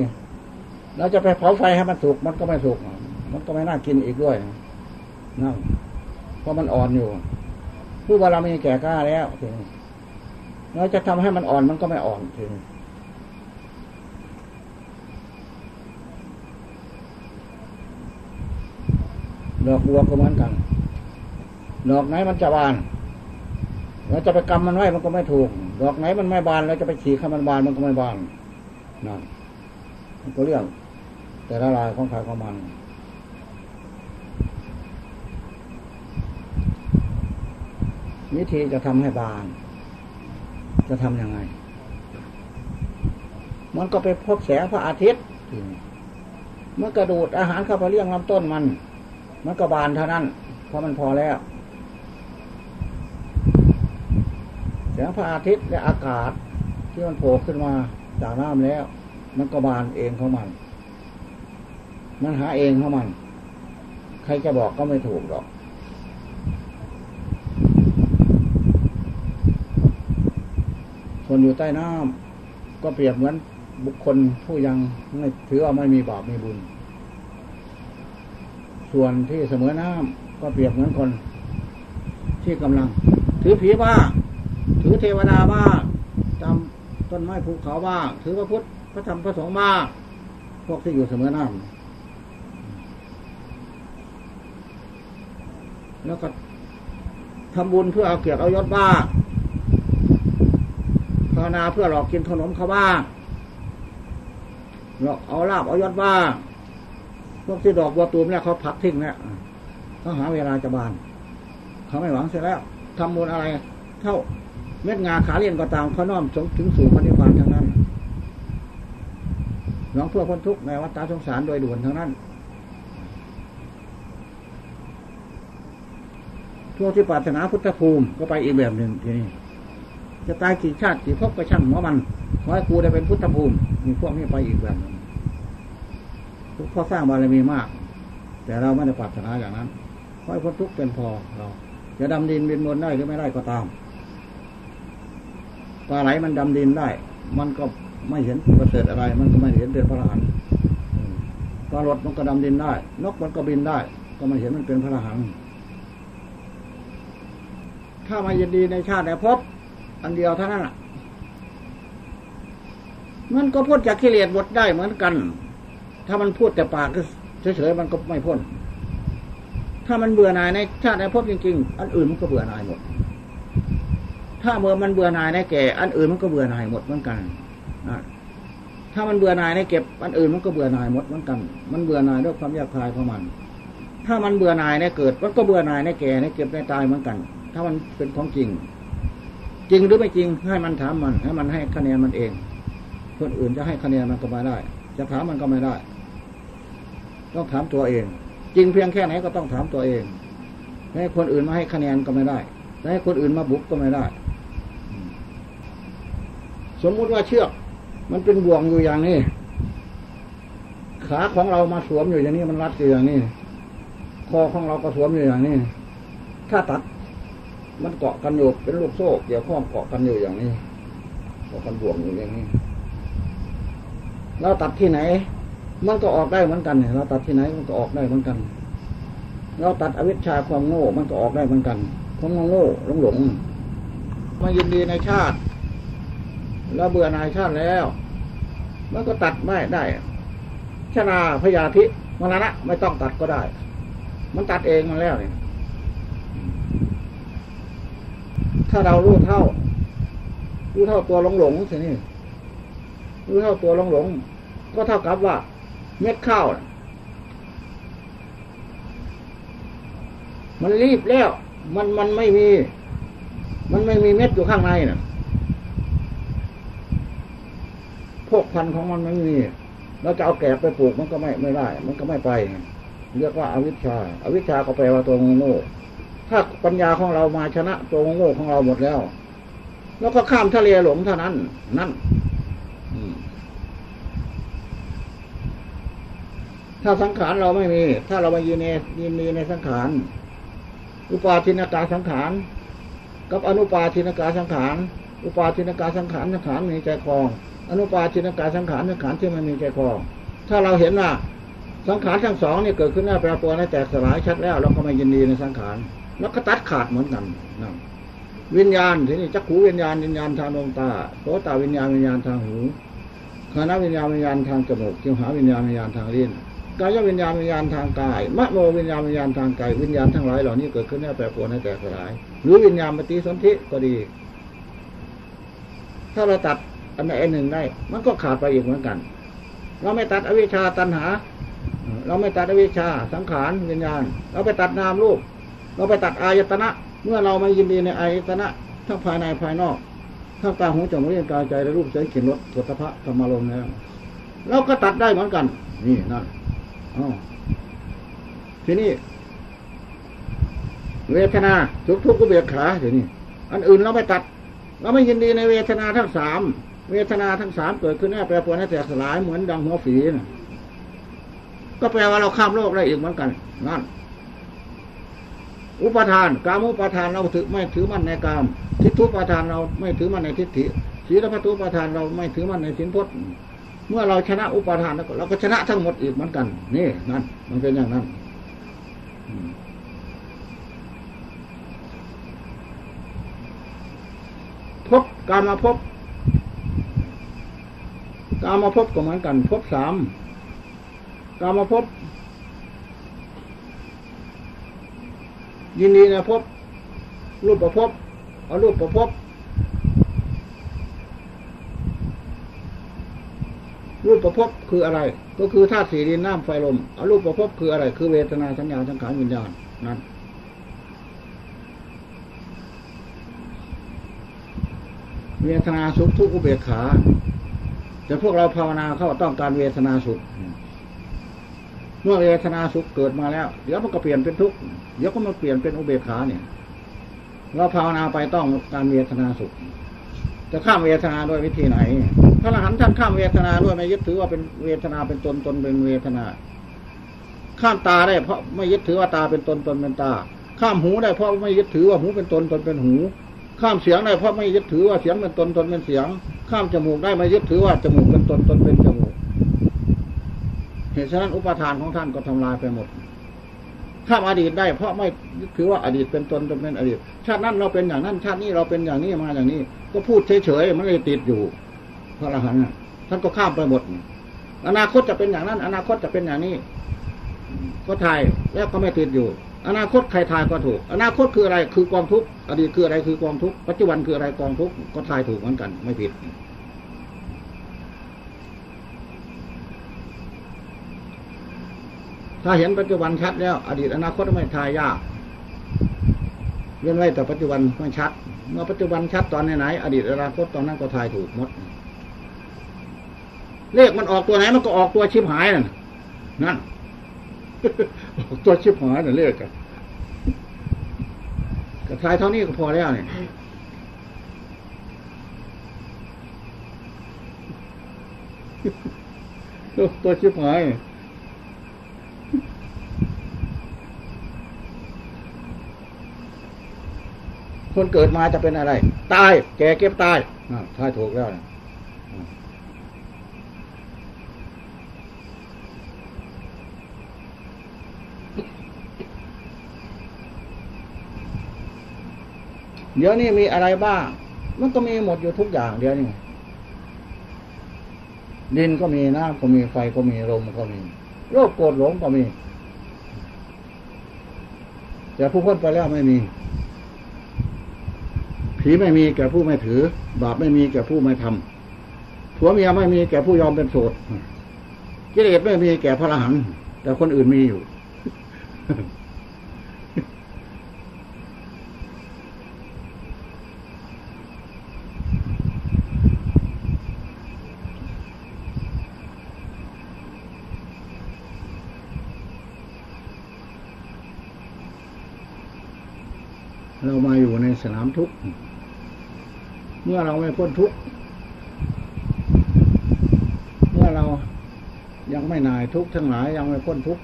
เราจะไปเผาไฟให้มันสุกมันก็ไม่สุกมันก็ไม่น่ากินอีกด้วยนั่นเพราะมันอ่อนอยู่ผู้บารมีแก่กล้าแล้วทีนี้เราจะทำให้มันอ่อนมันก็ไม่อ่อนทีนี้ดอกบัวก็เหมือนกันดอกไหนมันจะบาน เราจะไปกำมันไว้มันก็ไม่ถูก ดอกไหนมันไม่บานเราจะไปฉีกให้มันบานมันก็ไม่บานนั่นมันก็เรื่อง แต่ละลายของใครของมัน วิธีจะทำให้บาน จะทำยังไง มันก็ไปพบแสงพระอาทิตย์เมื่อกระดูดอาหารเข้าไปเลี้ยงลำต้นมัน มันก็บานเท่านั้น เพราะมันพอแล้วแสงพระอาทิตย์และอากาศที่มันโผล่ขึ้นมาจากน้ำแล้ว มันก็บานเองของมัน มันหาเองของมัน ใครจะบอกก็ไม่ถูกหรอก คนอยู่ใต้น้ำก็เปรียบเหมือนบุคคลผู้ยังไม่ถือว่าไม่มีบาปมีบุญ ส่วนที่เสมอน้ำก็เปรียบเหมือนคน ที่กำลัง ถือผีบ้างถือเทวดาบ้างจำต้นไม้ภูเขาบ้าง ถือพระพุทธพระธรรมพระสงฆ์บ้างพวกที่อยู่เสมอน้ำ แล้วก็ทำบุญเพื่อเอาเกียรติเอายศบ้างภาวนาเพื่อหลอกกินขนมเขาบ้างหลอกเอาลาบเอายศบ้างพวกที่ดอกบัวตูมเนี่ยเขาพักทิ้งเนี่ยเขาหาเวลาจะบาน เขาไม่หวังเสร็จแล้วทำบุญอะไร เท่าเม็ดงาขาเรียนก็ตามเขาน้อมสงถึงสู่พระนิพพานทั้งนั้นหลวงเพื่อพ้นทุกข์ในวัฏสงสารโดยด่วนทั้งนั้น พวกที่ปรารถนาพุทธภูมิก็ไปอีกแบบหนึ่งทีนี้จะตายกี่ชาติกี่ภพก็ช่างหัวมันขอให้ครูได้เป็นพุทธภูมิมีพวกนี้ไปอีกแบบหนึ่งทุกข้อสร้างบารมีมาก แต่เราไม่ได้ปรารถนาอย่างนั้นขอให้พ้นทุกข์เป็นพอเรา จะดำดินบินบนได้หรือไม่ได้ก็ตามปลาไหลมันดำดินได้ มันก็ไม่เห็นประเสริฐอะไร มันก็ไม่เห็นเป็นพระอรหันต์ปลารถมันก็ดำดินได้ นกมันก็บินได้ ก็ไม่เห็นมันเป็นพระอรหันต์ ถ้ามายินดีในชาติในภพอันเดียวเท่านั้นมันก็พ้นจากกิเลสหมดได้เหมือนกัน ถ้ามันพูดแต่ปากเฉยๆมันก็ไม่พ้น ถ้ามันเบื่อหน่ายในชาติในภพจริงๆ อันอื่นมันก็เบื่อหน่ายหมด ถ้าเมื่อมันเบื่อหน่ายในแก่ อันอื่นมันก็เบื่อหน่ายหมดเหมือนกันถ้ามันเบื่อหน่ายในเก็บ อันอื่นมันก็เบื่อหน่ายหมดเหมือนกัน มันเบื่อหน่ายด้วยความยากคลายของมัน ถ้ามันเบื่อหน่ายในเกิด มันก็เบื่อหน่ายในแก่ในเก็บในตายเหมือนกัน ถ้ามันเป็นของจริง จริงหรือไม่จริง ให้มันถามมันให้มันให้คะแนนมันเอง คนอื่นจะให้คะแนนมันก็ไม่ได้ จะถามมันก็ไม่ได้ ต้องถามตัวเอง จริงเพียงแค่ไหนก็ต้องถามตัวเองให้คนอื่นมาให้คะแนนก็ไม่ได้ให้คนอื่นมาบุกก็ไม่ได้ สมมุติว่าเชือก มันเป็นบ่วงอยู่อย่างนี้ขาของเรามาสวมอยู่อย่างนี้มันรัดอยู่อย่างนี้คอของเราก็สวมอยู่อย่างนี้ ถ้าตัด มันเกาะกันอยู่เป็นลูกโซ่เกี่ยวข้องเกาะกันอยู่อย่างนี้เกาะกันบ่วงอยู่อย่างนี้ เราตัดที่ไหน มันก็ออกได้เหมือนกันเนี่ยเราตัดที่ไหนมันก็ออกได้เหมือนกัน เราตัดอวิชชาความโง่ มันก็ออกได้เหมือนกันความโง่หลงหลงมายินดีในชาติเราเบื่อนายชาติแล้ว มันก็ตัดไม่ได้ชนาพยาธิมรณะไม่ต้องตัดก็ได้ มันตัดเองมันแล้วเนี่ย ถ้าเรารู้เท่า รู้เท่าตัวหลงหลงสินี่รู้เท่าตัวหลงหลง ก็เท่ากับว่า เม็ดข้าวมันรีบแล้ว มันมันไม่มี มันไม่มีเม็ดอยู่ข้างในน่ะพวกพันธุ์ของมันไม่มีเราจะเอาแกะไปปลูกมันก็ไม่ไม่ได้ มันก็ไม่ไป เรียกว่าอาวิชชาอาวิชชาก็แปลว่าตัวโง่ ถ้าปัญญาของเรามาชนะตัวโง่ของเราหมดแล้ว แล้วก็ข้ามทะเลหลงเท่านั้น นั่นถ้าสังขารเราไม่มี ถ้าเรามายืนในยืนมีในสังขาร อุปาทินากาสังขาร กับอนุปาทินากาสังขาร อุปาทินากาสังขารสังขารมีใจคลอง อนุปาทินากาสังขารสังขารที่มันมีใจคลอง ถ้าเราเห็นว่าสังขารทั้งสองนี่เกิดขึ้นหน้าแปรปรวนแตกสลายชัดแล้ว เราก็ไม่ยินดีในสังขาร แล้วก็ตัดขาดเหมือนกันนะวิญญาณทีนี้จักขูวิญญาณวิญญาณทางดวงตาโสตวิญญาณวิญญาณทางหูคณะวิญญาณวิญญาณทางจมูกจิวหาวิญญาณวิญญาณทางลิ้นกายวิญญาณวิญญาณทางกายมโนวิญญาณวิญญาณทางกายวิญญาณทั้งหลายเหล่านี้เกิดขึ้นแน่แปรปรวนให้แตกสลาย หรือวิญญาณปฏิสนธิก็ดี ถ้าเราตัดอันใดอันหนึ่งได้ มันก็ขาดไปอีกเหมือนกัน เราไม่ตัดอวิชชาตันหา เราไม่ตัดอวิชชาสังขารวิญญาณ เราไปตัดนามรูป เราไปตัดอายตนะ เมื่อเราไม่ยินดีในอายตนะทั้งภายในภายนอกทั้งตาหูจมูกเลี้ยงกายใจและรูปเสียงกลิ่นรสสุขภะธรรมารมณ์แล้วเราก็ตัดได้เหมือนกัน นี่นั่นทีนี้เวทนาทุกทุกก็เบียดขาทีนี้อันอื่นเราไม่ตัด เราไม่ยินดีในเวทนาทั้งสามเวทนาทั้งสามเกิดขึ้นแน่แปรปรวนให้แตกสลายเหมือนดังหัวฝีนะก็แปลว่าเราข้ามโลกได้อีกเหมือนกันนั่น อุปทานกามุปทานเราถือไม่ถือมั่นในกามทิฏฐุปทานเราไม่ถือมั่นในทิฏฐิศีลพัตุปทานเราไม่ถือมั่นในสินพจน์เมื่อเราชนะอุปทานแล้วเราก็ชนะทั้งหมดอีกเหมือนกัน นี่นั่นมันเป็นอย่างนั้นพบการมาพบการมาพบก็เหมือนกัน พบสามการมาพบ ยินดีนะพบรูปประพบเอารูปประพบรูปประพบคืออะไร ก็คือธาตุสี่ดินน้ำไฟลมเอารูปประพบคืออะไร คือเวทนาสัญญาสังขารวิญญาณนั่นเวทนาสุขทุกอุเบกขาแต่พวกเราภาวนาเขาต้องการเวทนาสุข เมื่อเวทนาสุขเกิดมาแล้ว เดี๋ยวมันก็เปลี่ยนเป็นทุกข์เดี๋ยวก็มาเปลี่ยนเป็นอุเบกขาเนี่ยเราภาวนาไปต้องการเวทนาสุข จะข้ามเวทนาด้วยวิธีไหนพระอรหันต์ท่านข้ามเวทนาด้วยไม่ยึดถือว่าเป็นเวทนาเป็นตนตนเป็นเวทนา ข้ามตาได้เพราะไม่ยึดถือว่าตาเป็นตนตนเป็นตา ข้ามหูได้เพราะไม่ยึดถือว่าหูเป็นตนตนเป็นหู ข้ามเสียงได้เพราะไม่ยึดถือว่าเสียงเป็นตนตนเป็นเสียง ข้ามจมูกได้ไม่ยึดถือว่าจมูกเป็นตนตนเป็นจ เหตุฉะนั้นอุปทานของท่านก็ทำลายไปหมด ข้ามอดีตได้ เพราะไม่ถือว่าอดีตเป็นตนตนเป็นอดีต ชาตินั้นเราเป็นอย่างนั้น ชาตินี้เราเป็นอย่างนี้มาอย่างนี้ ก็พูดเฉยๆมันเลยติดอยู่พระอรหันต์ท่านก็ข้ามไปหมด อนาคตจะเป็นอย่างนั้น อนาคตจะเป็นอย่างนี้ ก็ทายแล้วก็ไม่ติดอยู่ อนาคตใครทายก็ถูก อนาคตคืออะไรคือกองทุกอดีตคืออะไรคือกองทุกปัจจุบันคืออะไรกองทุกก็ทายถูกเหมือนกัน ไม่ผิด ถ้าเห็นปัจจุบันชัดแล้ว อดีตอนาคตไม่ทายยากเรื่องไรแต่ปัจจุบันไม่ชัด เมื่อปัจจุบันชัดตอนไหนอดีตอนาคตตอนนั้นก็ทายถูกหมด เลขมันออกตัวไหนมันก็ออกตัวชิบหายนั่นนั่นออกตัวชิบหายนั่นเลขกันก็ทายเท่านี้ก็พอแล้วเนี่ยตัวชิบหาย คนเกิดมาจะเป็นอะไร ตาย แก่เก็บตายถ้าถูกแล้วนะเดี๋ยวนี้มีอะไรบ้าง มันก็มีหมดอยู่ทุกอย่างเดี๋ยวนี้ดินก็มีน้ำก็มีไฟก็มีลมก็มีโรคโกรธหลงก็มี แต่ผู้พ้นไปแล้วไม่มี ผีไม่มีแก่ผู้ไม่ถือ บาปไม่มีแก่ผู้ไม่ทำผัวเมียไม่มีแก่ผู้ยอมเป็นโสดกิเลสไม่มีแก่พระอรหันต์แต่คนอื่นมีอยู่ เรามาอยู่ในสนามทุกข์ เมื่อเราไม่พ้นทุกข์เมื่อเรายังไม่นายทุกข์ทั้งหลายยังไม่พ้นทุกข์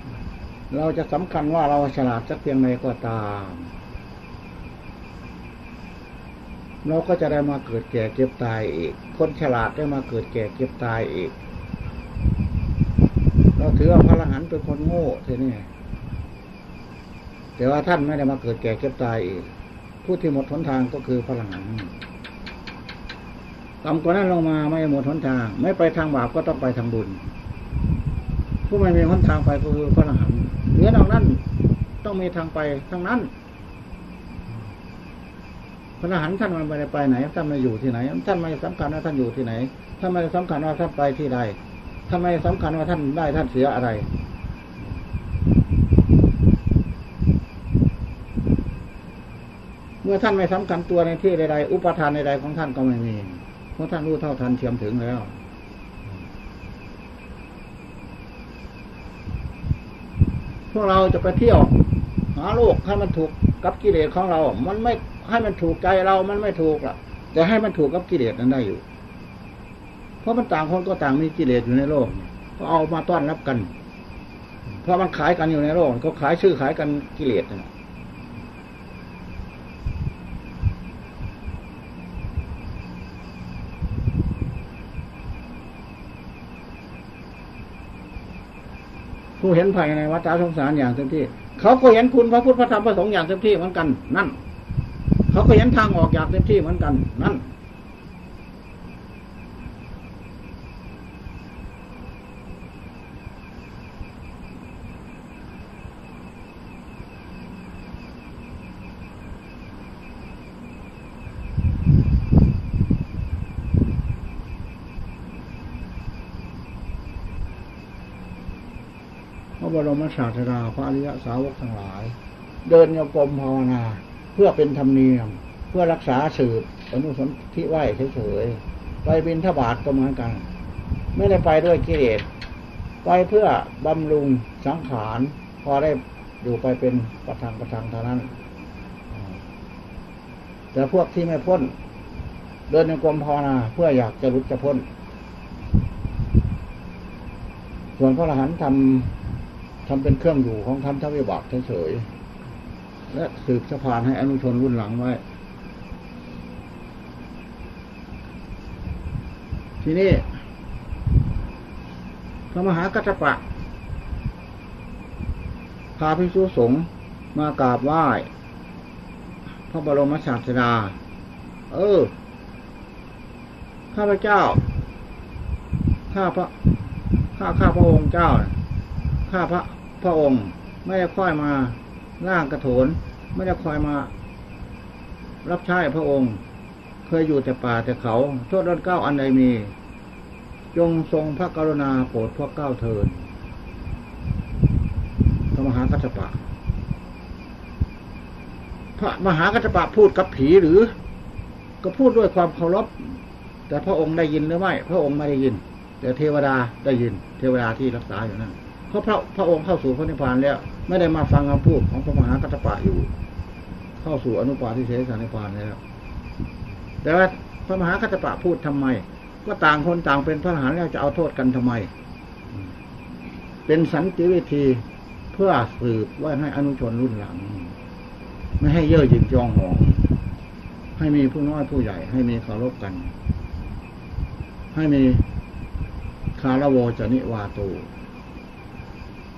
เราจะสำคัญว่าเราฉลาดสักเพียงใดก็ตาม เราก็จะได้มาเกิดแก่เก็บตายอีก คนฉลาดได้มาเกิดแก่เก็บตายอีก เราถือว่าพระอรหันต์เป็นคนโง่ทีนี้แต่ว่าท่านไม่ได้มาเกิดแก่เก็บตายอีก ผู้ที่หมดหนทางก็คือพระอรหันต์ ต่ำกว่านั้นลงมาไม่หมดหนทาง ไม่ไปทางบาปก็ต้องไปทางบุญ ผู้ไม่มีหนทางไปก็คือพระอรหันต์เหนือนอกนั้นต้องมีทางไปทั้งนั้น พระอรหันต์ท่านมันไปไปไหนท่านมาอยู่ที่ไหน ท่านไม่สำคัญว่าท่านอยู่ที่ไหนท่านไม่สำคัญว่าท่านไปที่ใดท่านไม่สำคัญว่าท่านได้ท่านเสียอะไรเมื่อท่านไม่สำคัญตัวในที่ใดๆ อุปทานใดๆของท่านก็ไม่มี เพราะท่านรู้เท่าทันเทียมถึงแล้ว พวกเราจะไปเที่ยว หาโลกให้มันถูกกับกิเลสของเรา มันไม่ให้มันถูกใจเรา มันไม่ถูกละแต่ให้มันถูกกับกิเลสนั้นได้อยู่ เพราะมันต่างคนก็ต่างมีกิเลสอยู่ในโลก ก็เอามาต้อนรับกัน เพราะมันขายกันอยู่ในโลก ก็ขายชื่อขายกันกิเลสนะ ผู้เห็นภัยในวัฏสงสารอย่างเต็มที่ เขาก็เห็นคุณพระพุทธพระธรรมพระสงฆ์อย่างเต็มที่เหมือนกัน นั่น เขาก็เห็นทางออกอย่างเต็มที่เหมือนกัน นั่น รมศาสดาพระอริยสาวกทั้งหลาย เดินโยกรมภาวนา เพื่อเป็นธรรมเนียม เพื่อรักษาสืบอนุสนธิไหวเฉยๆไปบินทบาทก็เหมือนกัน ไม่ได้ไปด้วยกิเลสไปเพื่อบำรุงสังขารพอได้อยู่ไปเป็นประทังประทังเท่านั้น แต่พวกที่ไม่พ้น เดินในกรมภาวนาเพื่ออยากจะรุดจะพ้น ส่วนพระอรหันต์ทำ ทำเป็นเครื่องอยู่ของธรรมทวิบากเฉยๆและสืบสะพานให้อนุชนรุ่นหลังไว้ ทีนี้พระมหากัจจปะพาพิสุสงฆ์มากราบไหว้พระบรมศาสดา เออ ข้าพเจ้า ข้าพระ ข้าข้าพระองค์เจ้า ข้าพระ พระองค์ ไม่ได้ค่อยมาล่างกระโถน ไม่ได้คอยมา รับใช้พระองค์ เคยอยู่แต่ป่าแต่เขา โทษด้นเก้าอันใดมี จงทรงพระกรุณาโปรดพวกเก้าเทินพระมหากัจจปะ พระมหากัจจปะพูดกับผีหรือ ก็พูดด้วยความเคารพแต่พระองค์ได้ยินหรือไม่ พระองค์ไม่ได้ยิน แต่เทวดาได้ยิน เทวดาที่รักษาอยู่นั่น เพราะพระพระองค์เข้าสู่พระนิพพานแล้ว ไม่ได้มาฟังคำพูดของพระมหากัตปะอยู่ เข้าสู่อนุปาทิเสสนิพพานแล้ว แต่ว่าพระมหากัตปะพูดทำไม ก็ต่างคนต่างเป็นพระหันแล้วจะเอาโทษกันทำไม เป็นสันติวิธีเพื่อสืบไว้ให้อนุชนรุ่นหลัง ไม่ให้เย่อหยิ่งจองหอง ให้มีผู้น้อยผู้ใหญ่ ให้มีเคารพกัน ให้มีคารโวจนิวาโ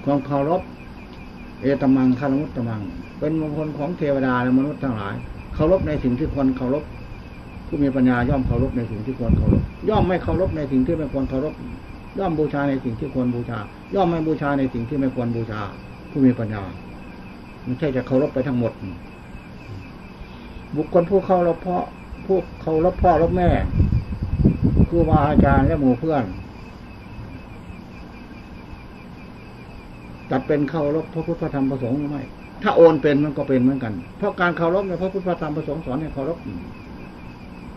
ตความเคารพเอตมังคารมุตตมัง เป็นมงคลของเทวดาและมนุษย์ทั้งหลายเคารพในสิ่งที่ควรเคารพผู้มีปัญญาย่อมเคารพในสิ่งที่ควรเคารพย่อมไม่เคารพในสิ่งที่ไม่ควรเคารพย่อมบูชาในสิ่งที่ควรบูชา ย่อมไม่บูชาในสิ่งที่ไม่ควรบูชา ผู้มีปัญญาไม่ใช่จะเคารพไปทั้งหมด บุคคลผู้เคารพพ่อผู้เคารพพ่อรพแม่ครูบาอาจารย์และหมู่เพื่อน จัดเป็นเคารพพระพุทธธรรมประสงค์หรือไม่ถ้าโอนเป็นมันก็เป็นเหมือนกัน เพราะการเคารพในพระพุทธธรรมประสงค์สอนให้เคารพ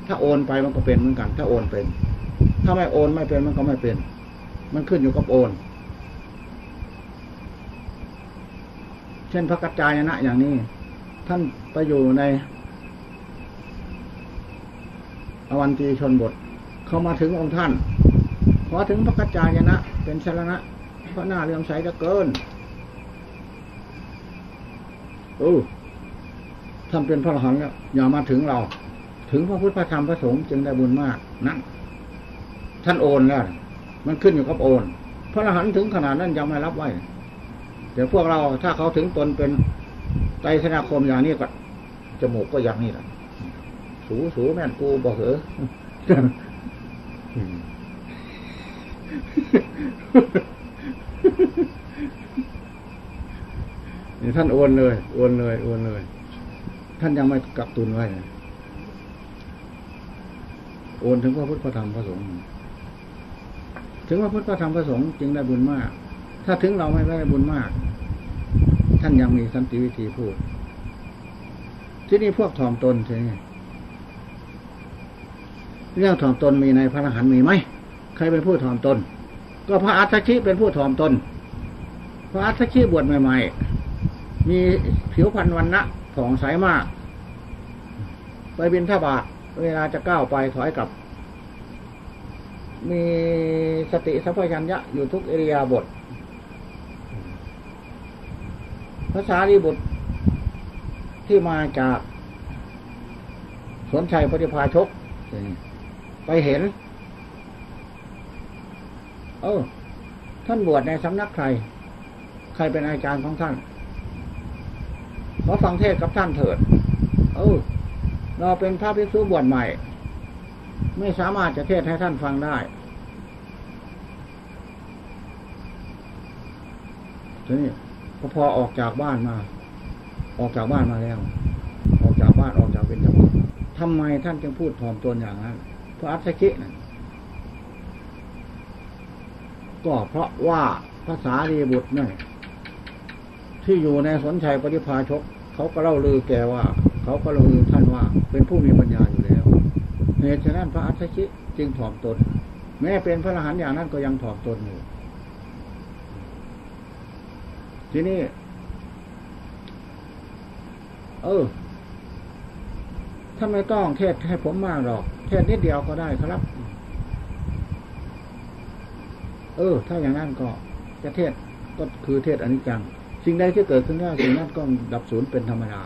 ถ้าโอนไปมันก็เป็นเหมือนกัน ถ้าโอนเป็น ถ้าไม่โอนไม่เป็นมันก็ไม่เป็น มันขึ้นอยู่กับโอน เช่นพระกัจจายนะอย่างนี้ ท่านไปอยู่ใน อวันตีชนบท เข้ามาถึงองค์ท่านพอถึงพระกัจจายนะ เป็นชรณะ พระหน้าเรื่อมใสเหลือเกินโอ้ท่านเป็นพระอรหันต์แล้วอย่ามาถึงเรา ถึงพระพุทธพระธรรมพระสงฆ์จึงได้บุญมากนั่นท่านโอนแล้วมันขึ้นอยู่กับโอน พระอรหันต์ถึงขนาดนั้นยังไม่รับไหวเดี๋ยวพวกเราถ้าเขาถึงตนเป็นไตรสนาคมอย่างนี้ก็จมูกก็อย่างนี้แหละสูสูแม่นกูบอกเหอ ท่านโอนเลยโอนเลยโอนเลย ท่านยังไม่กักตุนไว้โอนถึงพระพุทธพระธรรมพระสงฆ์ถึงพระพุทธพระธรรมพระสงฆ์จึงได้บุญมาก ถ้าถึงเราไม่ได้บุญมาก ท่านยังมีสันติวิธีพูด ที่นี่พวกถ่อมตนใช่ไหมเรื่องถ่อมตนมีในพระอรหันต์มีไหมใครเป็นผู้ถ่อมตน ก็พระอัฏฐชิเป็นผู้ถ่อมตน พระอัฏฐชิบวชใหม่ ๆ มีผิวพรรณวันนะผ่องใสมาก ไปบินท่าบาทเวลาจะก้าวไปถอยกลับ มีสติสัพพัญญะอยู่ทุกเอริยาบทภาษาลีบุตรที่มาจากสวนชัยปฏิภาชก ไปเห็น เออ ท่านบวชในสำนักใคร ใครเป็นอาจารย์ของท่าน ขอฟังเทศกับท่านเถิด เออ เราเป็นพระภิกษุบวชใหม่ ไม่สามารถจะเทศให้ท่านฟังได้ทีนี้พอออกจากบ้านมา ออกจากบ้านมาแล้ว ออกจากบ้านออกจากเป็นจังหวัดทำไมท่านจึงพูดถ่อมตนอย่างนั้นพระอัศกินะ ก็เพราะว่าภาษาดีบุตรนั่นที่อยู่ในสนชัยปฏิภาชก เขาก็เล่าลือแกว่า เขาก็เล่าลือท่านว่าเป็นผู้มีปัญญาอยู่แล้วเหตุฉะนั้นพระอัศกิจึงถ่อมตน แม้เป็นพระอรหันต์อย่างนั้นก็ยังถ่อมตนอยู่ ทีนี้ เออท่าไม่ต้องเทศให้ผมมากหรอก เทศนิดเดียวก็ได้ครับ เออ ถ้าอย่างนั้นก็จะเทศก็คือเทศอนิจจัง สิ่งใดที่เกิดขึ้นแล้วสิ่งนั้นก็ดับศูนย์เป็นธรรมดา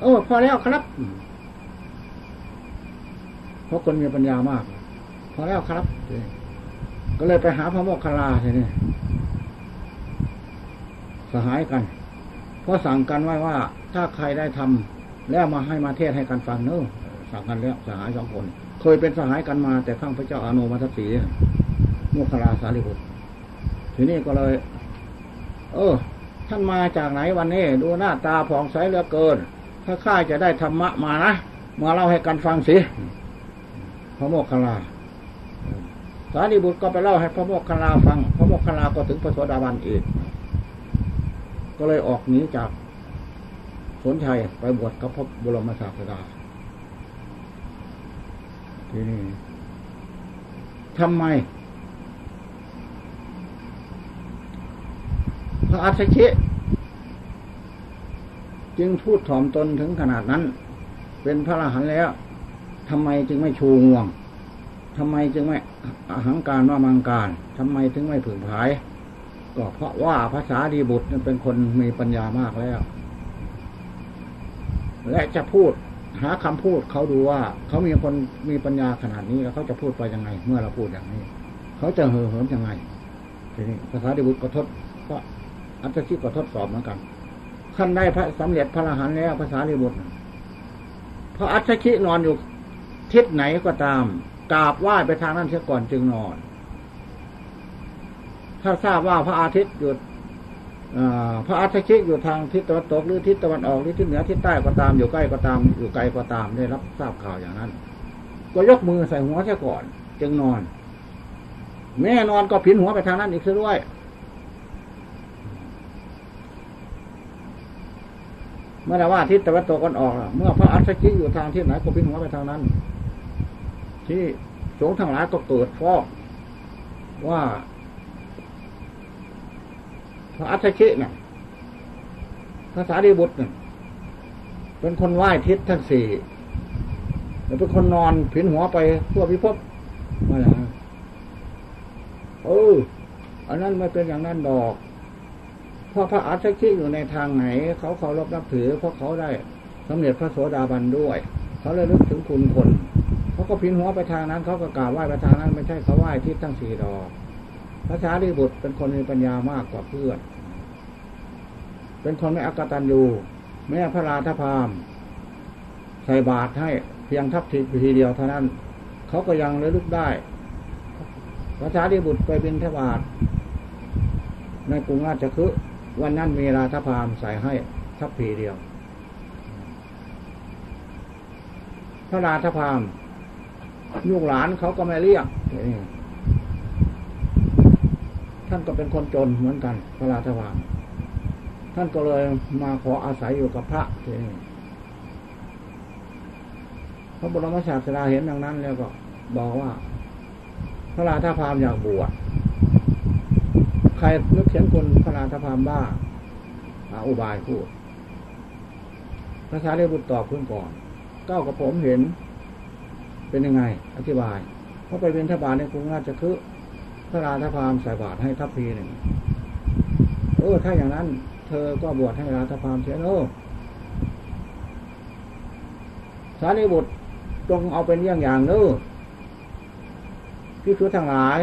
เออ พอแล้วครับ เพราะคนมีปัญญามาก พอแล้วครับ ก็เลยไปหาพระโมคคัลลาใช่ไหมสหายกันเพราะสั่งกันไว้ว่า ถ้าใครได้ทำแล้วมาให้มาเทศให้กันฟังเนอะสั่งกันแล้วสหายสองคน เคยเป็นสหายกันมาแต่ข้างพระเจ้าอานุมัตสี มคคลาสารีบุตรทีนี้ก็เลย เออ ท่านมาจากไหนวันนี้ ดูหน้าตาผ่องใสเหลือเกิน ถ้าข้าจะได้ธรรมะมานะมาเล่าให้กันฟังสิพระโมคคัลลา สารีบุตรก็ไปเล่าให้พระโมคคัลลาฟัง พระโมคคัลลาก็ถึงพระโสดาบันอีก ก็เลยออกหนีจากสนชัยไปบวชกับพระบรมศาสดาทีนี้ทำไม พระอัศชิจึงพูดถ่อมตนถึงขนาดนั้น เป็นพระอรหันต์แล้วทำไมจึงไม่ชูงวงทำไมจึงไม่อหังการว่ามังการทำไมถึงไม่ผืนผาย ก็เพราะว่าภาษาดีบุตรเป็นคนมีปัญญามากแล้ว และจะพูดหาคำพูดเขาดูว่า เขามีคนมีปัญญาขนาดนี้แล้วเขาจะพูดไปยังไง เมื่อเราพูดอย่างนี้ เขาจะเห่อเหิมยังไงทีนี้ภาษาดีบุตรก็ทด อัตชิก็ทดสอบเหมือนกันขั้นได้พระสำเร็จพระอรหันต์แล้วภาษาดีบุตรพระอัตชินอนอยู่ทิศไหนก็ตามกราบไหว้ไปทางนั้นเสียก่อนจึงนอน ถ้าทราบว่าพระอาทิตย์อยู่พระอาทิตย์อยู่ทางทิศตะวันตกหรือทิศตะวันออกหรือทิศเหนือทิศใต้ก็ตามอยู่ใกล้ก็ตาม อยู่ไกลก็ตามได้รับทราบข่าวอย่างนั้น ก็ยกมือใส่หัวเสียก่อน จึงนอน แม่นอนก็ผินหัวไปทางนั้นอีกซะด้วย มื่อว่าทิศตะวันตกกันออก เมื่อพระอัศจิอยู่ทางทิศไหนก็พินหัวไปทางนั้น ที่สงทั้งหลายก็เกิดฟ้องว่า พระอัศชิเนี่ยภาษาดีบุตรเนี่ยเป็นคนไหว้ทิศทั้งสี่แล้วเป็นคนนอนผินหัวไปทั่วพิภพมาแล้วเอออันนั้นไม่เป็นอย่างนั้นดอก พราะพระอาชชิอยู่ในทางไหน เขาเคารพนับถือเพราะเขาได้สำเร็จพระโสดาบันด้วย เขาเลยลึกถึงคุณคนเขาก็พินหัวไปทางนั้น เขาก็กราบไหว้ไปทางนั้นไม่ใช่เขาไหว้ที่ทั้งสี่ดอกพระชาลีบุตรเป็นคนมีปัญญามากกว่าเพื่อน เป็นคนไม่อักตันยูแม่พระราธพาม ใส่บาตรให้เพียงทับทีเดียวเท่านั้น เขาก็ยังระลึกได้ พระชาลีบุตรไปบินทบาทในกรุงราชคฤห์ วันนั้นมีราธพามใส่ให้ทับพีเดียว พระราธพามลูกหลานเขาก็ไม่เรียกท่านก็เป็นคนจนเหมือนกัน พระราธพามท่านก็เลยมาขออาศัยอยู่กับพระทีนี้พระบรมศาสดาเห็นดังนั้น แล้วก็บอกว่า พระราธพามอยากบวช ใครนึกเขียนคนพระราธพามบ้าหาอุบายพูดพระสารีบุตรตอบเพื่อนก่อน เก้ากับผมเห็น เป็นยังไง อธิบายเขาะไปเป็นทบาทในกรุงราชคฤห์พระราธพามใส่บาตรให้ทัพพีหนึ่งเออถ้าอย่างนั้น เธอก็บวชให้ราธพามเสียโนสารีบุตรจงเอาเป็นเยี่ยงอย่างเนอพิสุทั้งหลาย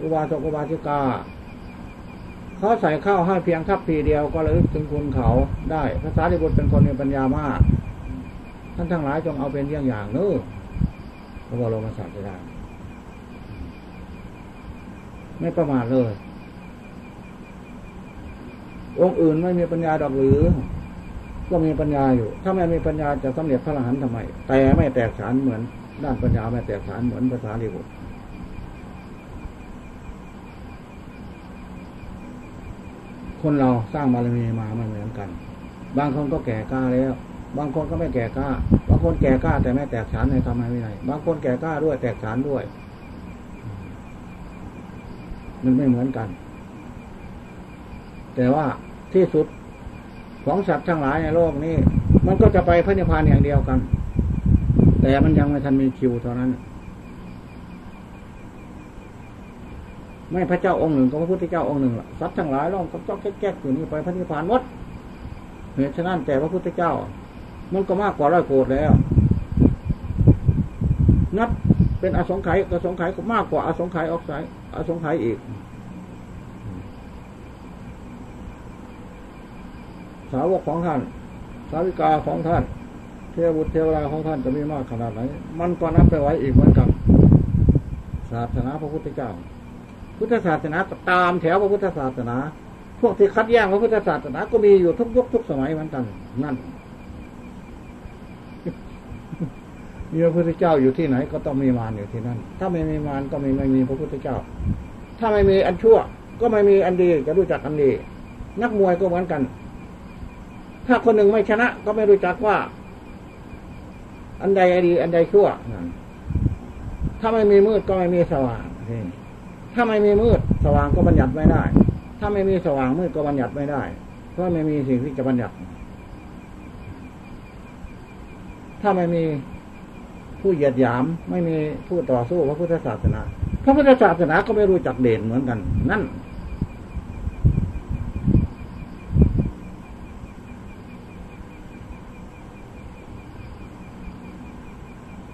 อุบาสกอุบาสิกา เขาใส่ข้าวให้เพียงทัพพีเดียวก็เลยถึงคุณเขาได้พระสารีบุตรเป็นคนมีปัญญามาก ท่านทั้งหลายจงเอาเป็นเยี่ยงอย่างเนอพระบรมศาสดาไม่ประมาทเลย องค์อื่นไม่มีปัญญาดอกหรือ ก็มีปัญญาอยู่ ถ้าไม่มีปัญญาจะสำเร็จพระอรหันต์ทำไม แต่ไม่แตกฉานเหมือน ด้านปัญญาไม่แตกฉานเหมือนภาษาลีบุตร คนเราสร้างบารมีมาไม่เหมือนกัน บางคนก็แก่กล้าแล้ว บางคนก็ไม่แก่กล้า บางคนแก่กล้าแต่ไม่แตกฉานในธรรมะวินัยบางคนแก่กล้าด้วยแตกฉานด้วย มันไม่เหมือนกัน แต่ว่าที่สุดของสัตว์ทั้งหลายในโลกนี้ มันก็จะไปพระนิพพานอย่างเดียวกัน แต่มันยังไม่ทันมีคิวเท่านั้น ไม่พระเจ้าองค์หนึ่งก็พระพุทธเจ้าองค์หนึ่งสัตว์ทั้งหลายร้องก็จอกแก๊กอยู่นี่ไปพระนิพพานหมดเหตุฉะนั้นแต่พระพุทธเจ้า มันก็มากกว่าร้อยโกดแล้ว นับเป็นอสงไขยอสงไขยก็มากกว่าอสงไขยออกไสอสงไขยอีก สาวกของท่าน สาวิกาของท่าน เทวบุตรเทวราของท่านจะมีมากขนาดไหน มันก็นับไปไว้อีกเหมือนกันศาสนาพระพุทธเจ้า พุทธศาสนาตามแถวพระพุทธศาสนา พวกที่คัดแย่งพระพุทธศาสนา ก็มีอยู่ทุกยุคทุกสมัยเหมือนกัน นั่นมีพระพุทธเจ้าอยู่ที่ไหนก็ต้องมีมารอยู่ที่นั่น ถ้าไม่มีมารก็ไม่ไม่มีพระพุทธเจ้า ถ้าไม่มีอันชั่ว ก็ไม่มีอันดีจะรู้จักอันดี นักมวยก็เหมือนกัน ถ้าคนหนึ่งไม่ชนะ ก็ไม่รู้จักว่า อันใดดี อันใดชั่ว ถ้าไม่มีมืดก็ไม่มีสว่าง ถ้าไม่มีมืดสว่างก็บัญญัติไม่ได้ ถ้าไม่มีสว่างมืดก็บัญญัติไม่ได้ เพราะไม่มีสิ่งที่จะบัญญัติ ถ้าไม่มีผู้เหยียดหยาม ไม่มีผู้ต่อสู้พระพุทธศาสนา พระพุทธศาสนาก็ไม่รู้จักเด่นเหมือนกัน นั่น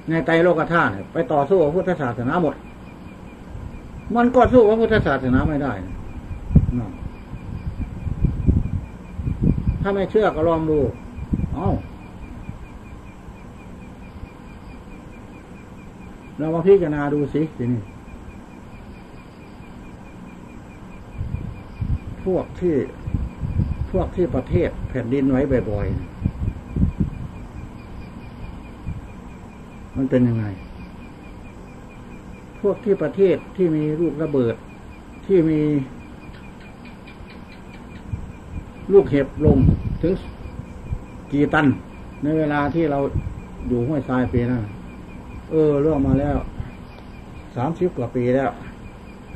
ในไตรโลกธาตุไปต่อสู้พระพุทธศาสนาหมด มันก็สู้พระพุทธศาสนาไม่ได้นะถ้าไม่เชื่อก็ลองดู เอาเรามาพิจารณาดูสิทีนี้พวกที่พวกที่ประเทศแผ่นดินไหวบ่อยๆ มันเป็นยังไง พวกที่ประเทศที่มีลูกระเบิดที่มี ลูกเห็บลงถึงกี่ตัน ในเวลาที่เราอยู่ห้วยทรายปีนั้นเออเรื่องมาแล้วสามสิบกว่าปีแล้ว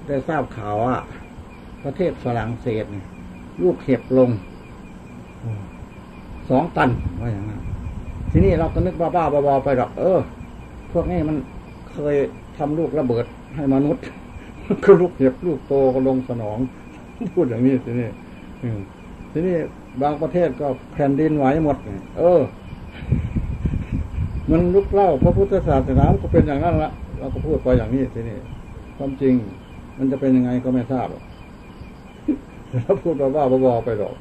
ได้ทราบข่าวว่าประเทศฝรั่งเศสลูกเห็บลงสองตันว่าอย่างนั้นทีนี้เราก็นึกบ้าๆบอๆไปหรอก เออ พวกนี้มันเคย ทำลูกระเบิดให้มนุษย์ก็ลูกเห็บลูกโตก็ลงสนอง พูดอย่างนี้ทีนี้ทีนี้บางประเทศก็แผ่นดินไหวหมดเออ มันลุกเล่าพระพุทธศาสนาก็เป็นอย่างนั้นละเราก็พูดไปอย่างนี้ทีนี้ความจริง มันจะเป็นยังไงก็ไม่ทราบเราพูดบ้าบอๆไปหรอก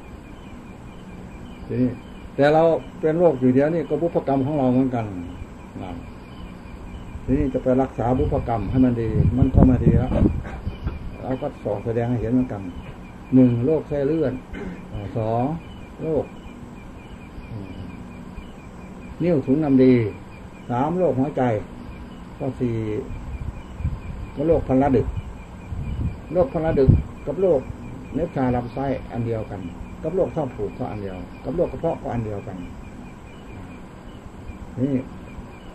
ทีนี้แต่เราเป็นโรคอยู่เดียวนี่ก็บุพกรรมของเราเหมือนกันนะ ทีนี้จะไปรักษาบุพกรรมให้มันดี มันก็มาดีแล้วเราก็สอนแสดงให้เห็นเหมือนกันหนึ่งโรคแส้เลื่อนสองโรคนิ้วถุงน้ำดีสามโรคหัวใจ ก็สี่ก็โรคพันละดึกโรคพันละดึกกับโรคเนื้อชาลำไส้อันเดียวกัน กับโรคท้องผูกก็อันเดียว กับโรคกระเพาะก็อันเดียวกัน นี่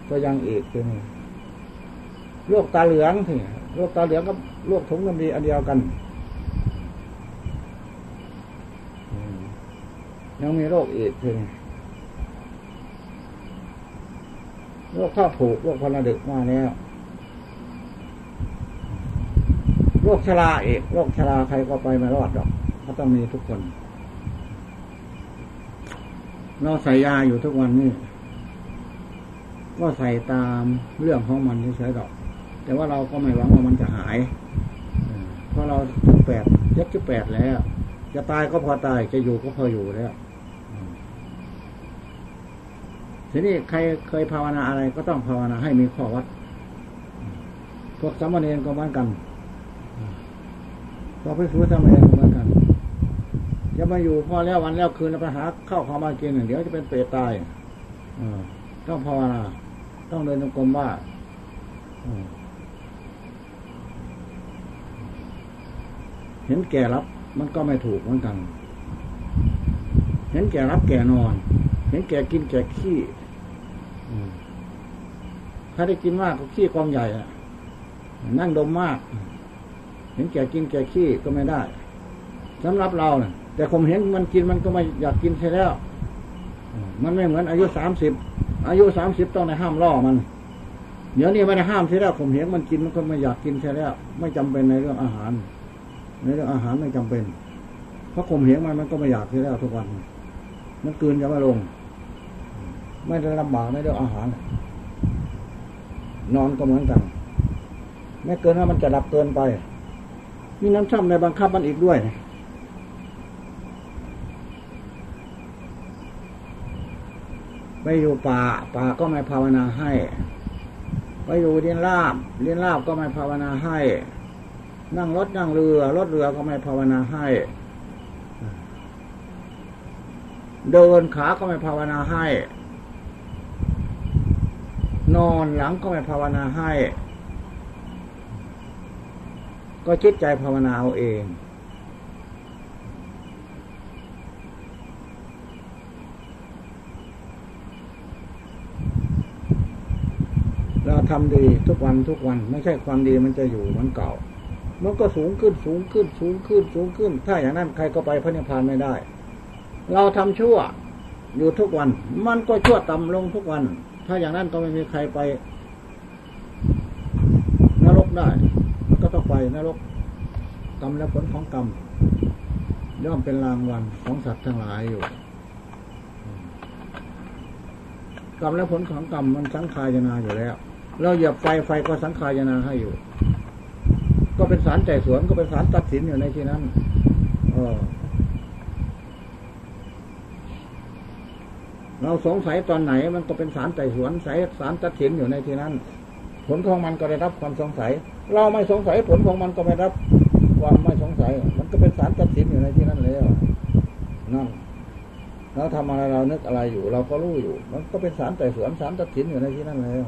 ก็ยังอีกคือนี่ โรคตาเหลืองที่โรคตาเหลืองกับโรคถุงน้ำดีอันเดียวกันยังมีโรคอีกคือโรคท้อผูกโรคพันดึกมาแล้วโรคชราเอกโรคชราใครก็ไปไม่รอดหรอกเขาต้องมีทุกคน เราใส่ยาอยู่ทุกวันนี่ก็ใส่ตามเรื่องของมันเฉยๆหรอก แต่ว่าเราก็ไม่หวังว่ามันจะหายเพราะเราถึงแปดยักษ์แปดแล้ว จะตายก็พอตายจะอยู่ก็พออยู่แล้วทีนี้ใครเคยภาวนาอะไรก็ต้องภาวนาให้มีข้อวัด พวกสามเณรก็เหมือนกันพวกพิสูจน์สามเณรก็เหมือนกัน จะมาอยู่พอแล้ววันแล้วคืนแล้วไปหาข้าวของมากินเดี๋ยวจะเป็นเปรตตายอต้องภาวนา ต้องเดินจงกรมว่า ห็นแก่รับ มันก็ไม่ถูกเหมือนกัน เห็นแก่รับแก่นอน เห็นแก่กินแก่ขี้ถ้าได้กินมากก็ขี้กองใหญ่อะนั่งดมมาก เห็นแก่กินแก่ขี้ก็ไม่ได้สำหรับเราเนะ่ยแต่ผมเห็นมันกินมันก็ไม่อยากกินใช่แล้วมันไม่เหมือนอายุสามสิบอายุสามสิบต้องในห้ามล่อมัน เดี๋ยวนี้ไม่ได้ห้ามใช่แล้วผมเห็นมันกินมันก็ไม่อยากกินใช่แล้ว ไม่จำเป็นในเรื่องอาหาร ในเรื่องอาหารไม่จำเป็นเพราะผมเห็นมันมันก็ไม่อยากใช่แล้วทุกวัน มันเกืนจะไม่ลง ไม่ได้ลำบากในเรื่องอาหาร นอนก็เหมือนกัน ไม่เกินว่ามันจะหลับเกินไปมีน้ำช่ำในบังคับมันอีกด้วยไปอยู่ป่า ป่าก็ไม่ภาวนาให้ ไปอยู่เรียนลาบเรียนลาบก็ไม่ภาวนาให้ นั่งรถนั่งเรือ รถเรือก็ไม่ภาวนาให้ เดินขาก็ไม่ภาวนาให้ นอนหลังก็ไม่ภาวนาให้ ก็คิดใจภาวนาเอาเองทำดีทุกวันทุกวัน ไม่ใช่ความดีมันจะอยู่มันเก่า มันก็สูงขึ้นสูงขึ้นสูงขึ้นสูงขึ้น ถ้าอย่างนั้นใครก็ไปพระนิพพานไม่ได้ เราทำชั่วอยู่ทุกวัน มันก็ชั่วต่ำลงทุกวัน ถ้าอย่างนั้นก็ไม่มีใครไป นรกได้ มันก็ต้องไปนรกกรรมและผลของกรรมย่อมเป็นรางวัลของสัตว์ทั้งหลายอยู่กรรมและผลของกรรมมันสังขายนาอยู่แล้ว เราเหยียบไฟไฟก็สังขารนาให้อยู่ เป็นสารใจสวนก็เป็นสารตัดสินอยู่ในที่นั้นเออเราสงสัยตอนไหนมันก็เป็นสารใจสวนสายสารตัดสินอยู่ในที่นั้น ผลของมันก็ได้รับความสงสัย เราไม่สงสัยผลของมันก็ไม่รับความไม่สงสัย มันก็เป็นสารตัดสินอยู่ในที่นั้นแล้วนั่นเราทำอะไรเรานึกอะไรอยู่ เราก็รู้อยู่ มันก็เป็นสารแต่สวนสารตัดสินอยู่ในที่นั้นแล้ว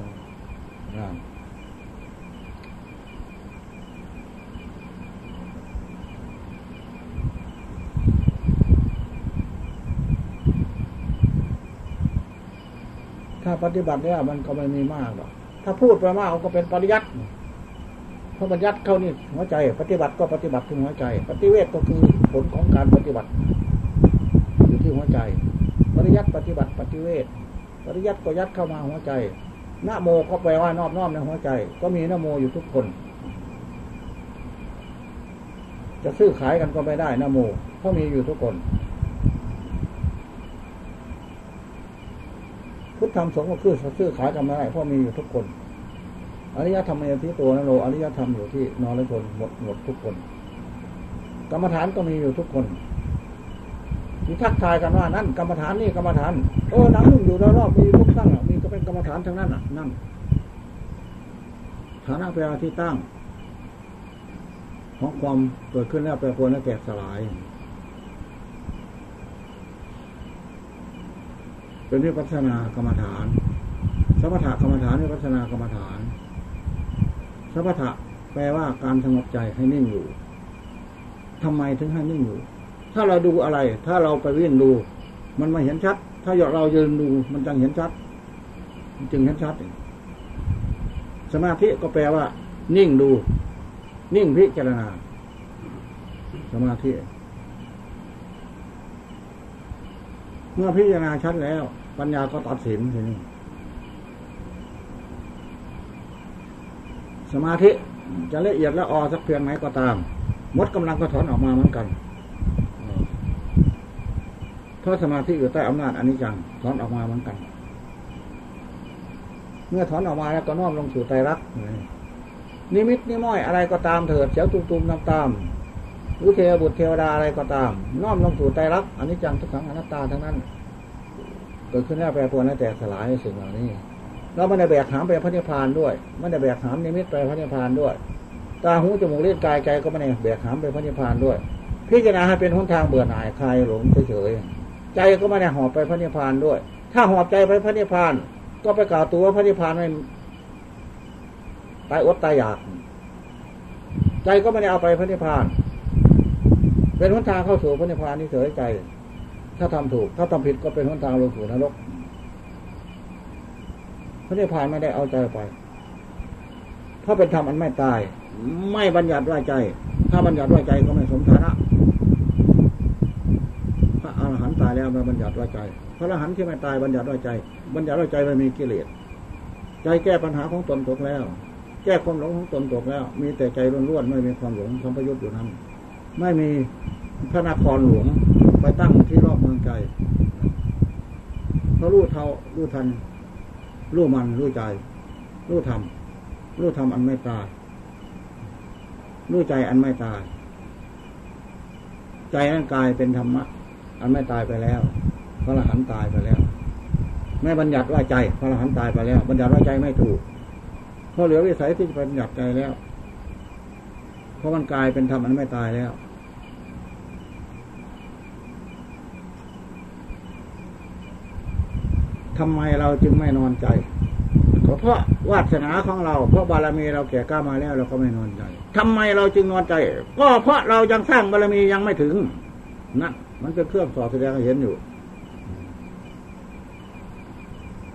ถ้าปฏิบัติเนี่ยมันก็ไม่มีมากหรอกถ้าพูดไปมากก็เป็นปริยัติเพราะปริยัติเข้านี่หัวใจ ปฏิบัติก็ปฏิบัติที่หัวใจ ปฏิเวทก็คือผลของการปฏิบัติ อยู่ที่หัวใจ ปริยัติปฏิบัติปฏิเวทปริยัติก็ยัดเข้ามาหัวใจนะโมก็แปลว่านอบน้อมในหัวใจ ก็มีนะโมอยู่ทุกคน จะซื้อขายกันก็ไม่ได้นะโมเพราะมีอยู่ทุกคน พุทธธรรมสงฆ์ก็คือซื้อขายกันไม่ได้เพราะมีอยู่ทุกคน อริยธรรมอยู่ที่ตัวนโรอริยธรรมอยู่ที่นรชนหมดหมดทุกคน กรรมฐานก็มีอยู่ทุกคนที่ทักทายกันว่านั่นกรรมฐานนี่กรรมฐานโอ้น้ำนุ่งอยู่รอบๆมีทุกตั้งมีก็เป็นกรรมฐานทั้งนั้นอะ นั่นฐานะแปลที่ตั้ง ของความเกิดขึ้นแล้วแปรปรวนและแตกสลาย เป็นวิปัสนากรรมฐาน สมถกรรมฐานวิปัสนากรรมฐาน สมถะแปลว่าการสงบใจให้นิ่งอยู่ทำไมถึงให้นิ่งอยู่ ถ้าเราดูอะไร ถ้าเราไปวิ่งดู มันไม่เห็นชัด ถ้าเรายืนดูมันจึงเห็นชัด จึงเห็นชัด สมาธิก็แปลว่า นิ่งดู นิ่งพิจารณา สมาธิเมื่อพิจารณาชัดแล้ว ปัญญาก็ตัดสินทีนี้สมาธิจะละเอียดและออสักเพียงไหนก็ตามมดกำลังก็ถอนออกมาเหมือนกันเพราะสมาธิอยู่ใต้อำนาจอันนี้จังถอนออกมาเหมือนกัน เมื่อถอนออกมาแล้วก็น้อมลงสู่ไตรลักษณ์นิมิตนิม้อยอะไรก็ตามเถิดเสียวตุ่มๆตามตามหรือเทวบุตรเทวดาอะไรก็ตาม น้อมลงสู่ไตรลักษณ์อันนี้จังทุกขังอนัตตาทั้งนั้น กิดขึ้นแล้วแปรปรวนแล้วแตกสลายสิ่งเหล่านี้เราไม่ได้แบกหามไปพระนิพพานด้วยไม่ได้แบกหามนิมิตไปพระนิพพานด้วย ตาหูจมูกเล่นกายใจก็ไม่ได้แบกหามไปพระนิพพานด้วย พิจารณาให้เป็นหนทางเบื่อหน่ายคลายหลงเฉยใจก็ไม่ได้หอบไปพระนิพพานด้วย ถ้าหอบใจไปพระนิพพาน ก็ไปกล่าวตัวว่าพระนิพพานไม่ตายอดตายอยาก ใจก็ไม่ได้เอาไปพระนิพพาน เป็นหนทางเข้าสู่พระนิพพานนี่เฉยใจ ถ้าทำถูก ถ้าทำผิดก็เป็นหนทางลงสู่นรกพระนิพพานไม่ได้เอาใจไปเพราะเป็นธรรมอันไม่ตาย ไม่บัญญัติว่าใจ ถ้าบัญญัติว่าใจก็ไม่สมฐานะพระอรหันต์ตายแล้วมาบัญญัติว่าใจ พระอรหันต์ที่ไม่ตายบัญญัติว่าใจ บัญญัติว่าใจไม่มีกิเลส ใจแก้ปัญหาของตนตกแล้ว แก้ความหลงของตนตกแล้ว มีแต่ใจล้วนๆไม่มีความหลงสัมพยุตอยู่นั้น ไม่มีพระนครหลวง ไปตั้งที่รอบเมืองใจเขารู้เท่ารู้ทัน รู้มันรู้ใจ รู้ธรรมรู้ธรรมอันไม่ตายรู้ใจอันไม่ตาย ใจนั้นกายเป็นธรรมะ อันไม่ตายไปแล้วพระอรหันต์ตายไปแล้วไม่บัญญัติว่าใจพระอรหันต์ตายไปแล้ว บัญญัติว่าใจไม่ถูกเพราะเหลือวิสัยที่จะบัญญัติใจแล้ว เพราะมันกายเป็นธรรมอันไม่ตายแล้ว ทำไมเราจึงไม่นอนใจก็เพราะวาสนาของเรา เพราะบารมีเราแก่กล้ามาแล้วเราก็ไม่นอนใจทำไมเราจึงนอนใจ ก็เพราะเรายังสร้างบารมียังไม่ถึงนั่นมันเป็นเครื่องสอดแสดงให้เห็นอยู่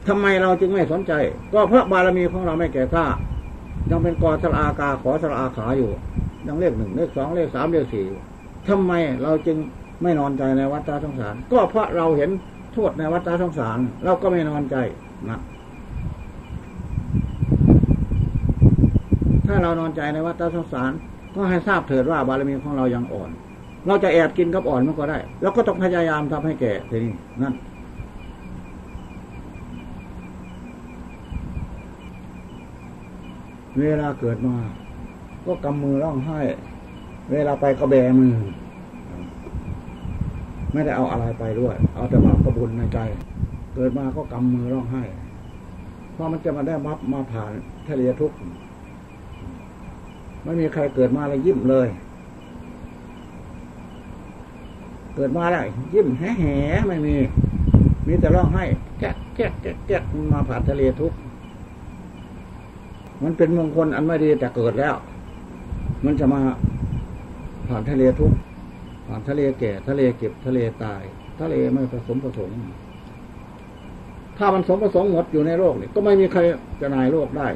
ทำไมเราจึงไม่สนใจ ก็เพราะบารมีของเราไม่แก่กล้า ยังเป็นกอสลอากาขอสลอาขาอยู่ ยังเลขหนึ่งเลขสองเลขสามเลขสี่ทำไมเราจึงไม่นอนใจในวัฏสงสาร ก็เพราะเราเห็น โทษในวัฏสงสารเราก็ไม่นอนใจนะถ้าเรานอนใจในวัฏสงสาร ก็ให้ทราบเถิดว่าบารมีของเรายังอ่อน เราจะแอบกินกับอ่อนมันก็ได้แล้วก็ต้องพยายามทำให้แก่ทีนี้นั่นเวลาเกิดมา ก็กำมือร้องไห้ เวลาไปก็แบมือ ไม่ได้เอาอะไรไปด้วย เอาแต่บาป บุญในใจ เกิดมาก็กำมือร้องไห้เพราะมันจะมาได้มับมาผ่านทะเลทุกข์ไม่มีใครเกิดมาแล้วยิ้มเลย เกิดมาแล้วยิ้มแห่แห่ไม่มี มีแต่ร้องไห้แก๊กแก๊กแก๊กแก๊กมันมาผ่านทะเลทุกข์มันเป็นมงคลอันไม่ดีแต่เกิดแล้ว มันจะมาผ่านทะเลทุกข์ผ่านทะเลแก่ ทะเลเก็บทะเลตาย ทะเลไม่ผสมผสม ถ้ามันสมประสงค์หมดอยู่ในโลกนี่ก็ไม่มีใครจะนายโลกได้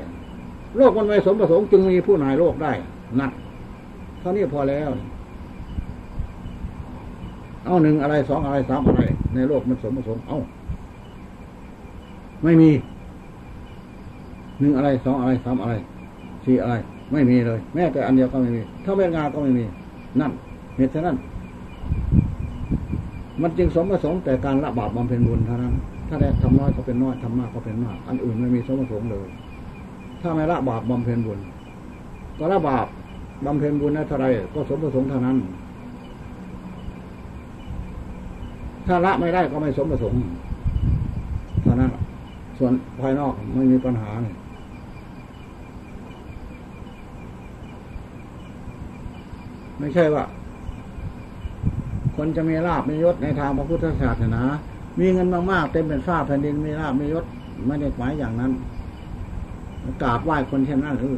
โลกมันไม่สมประสงค์จึงมีผู้นายโลกได้นักเท่านี้พอแล้ว เอาหนึ่งอะไรสองอะไรสามอะไร ในโลกมันสมประสงค์เอาไม่มีหนึ่งอะไรสองอะไรสามอะไรสี่อะไร ไม่มีเลย แม้แต่อันเดียวก็ไม่มี ถ้าเม็ดงาก็ไม่มี นั่นเหตุฉะนั้น มันจึงสมประสงค์แต่การละบาปบำเพ็ญบุญเท่านั้น ถ้าได้ทำน้อยก็เป็นน้อยทำมากก็เป็นมาก อันอื่นไม่มีสมประสงค์เลย ถ้าไม่ละบาปบำเพ็ญบุญก็ละบาปบำเพ็ญบุญนั้นเท่าไรก็สมประสงค์เท่านั้น ถ้าละไม่ได้ก็ไม่สมประสงค์เท่านั้น ส่วนภายนอกไม่มีปัญหาเลยไม่ใช่ว่า คนจะมีลาบมียศในทางพระพุทธศาสนา มีเงินมากๆเต็มเป็นฟ้าแผ่นดินมีลาบมียศไม่ได้หมายอย่างนั้นกราบไหว้คนเช่นนั้นคือ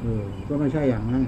เออ ก็ไม่ใช่อย่างนั้น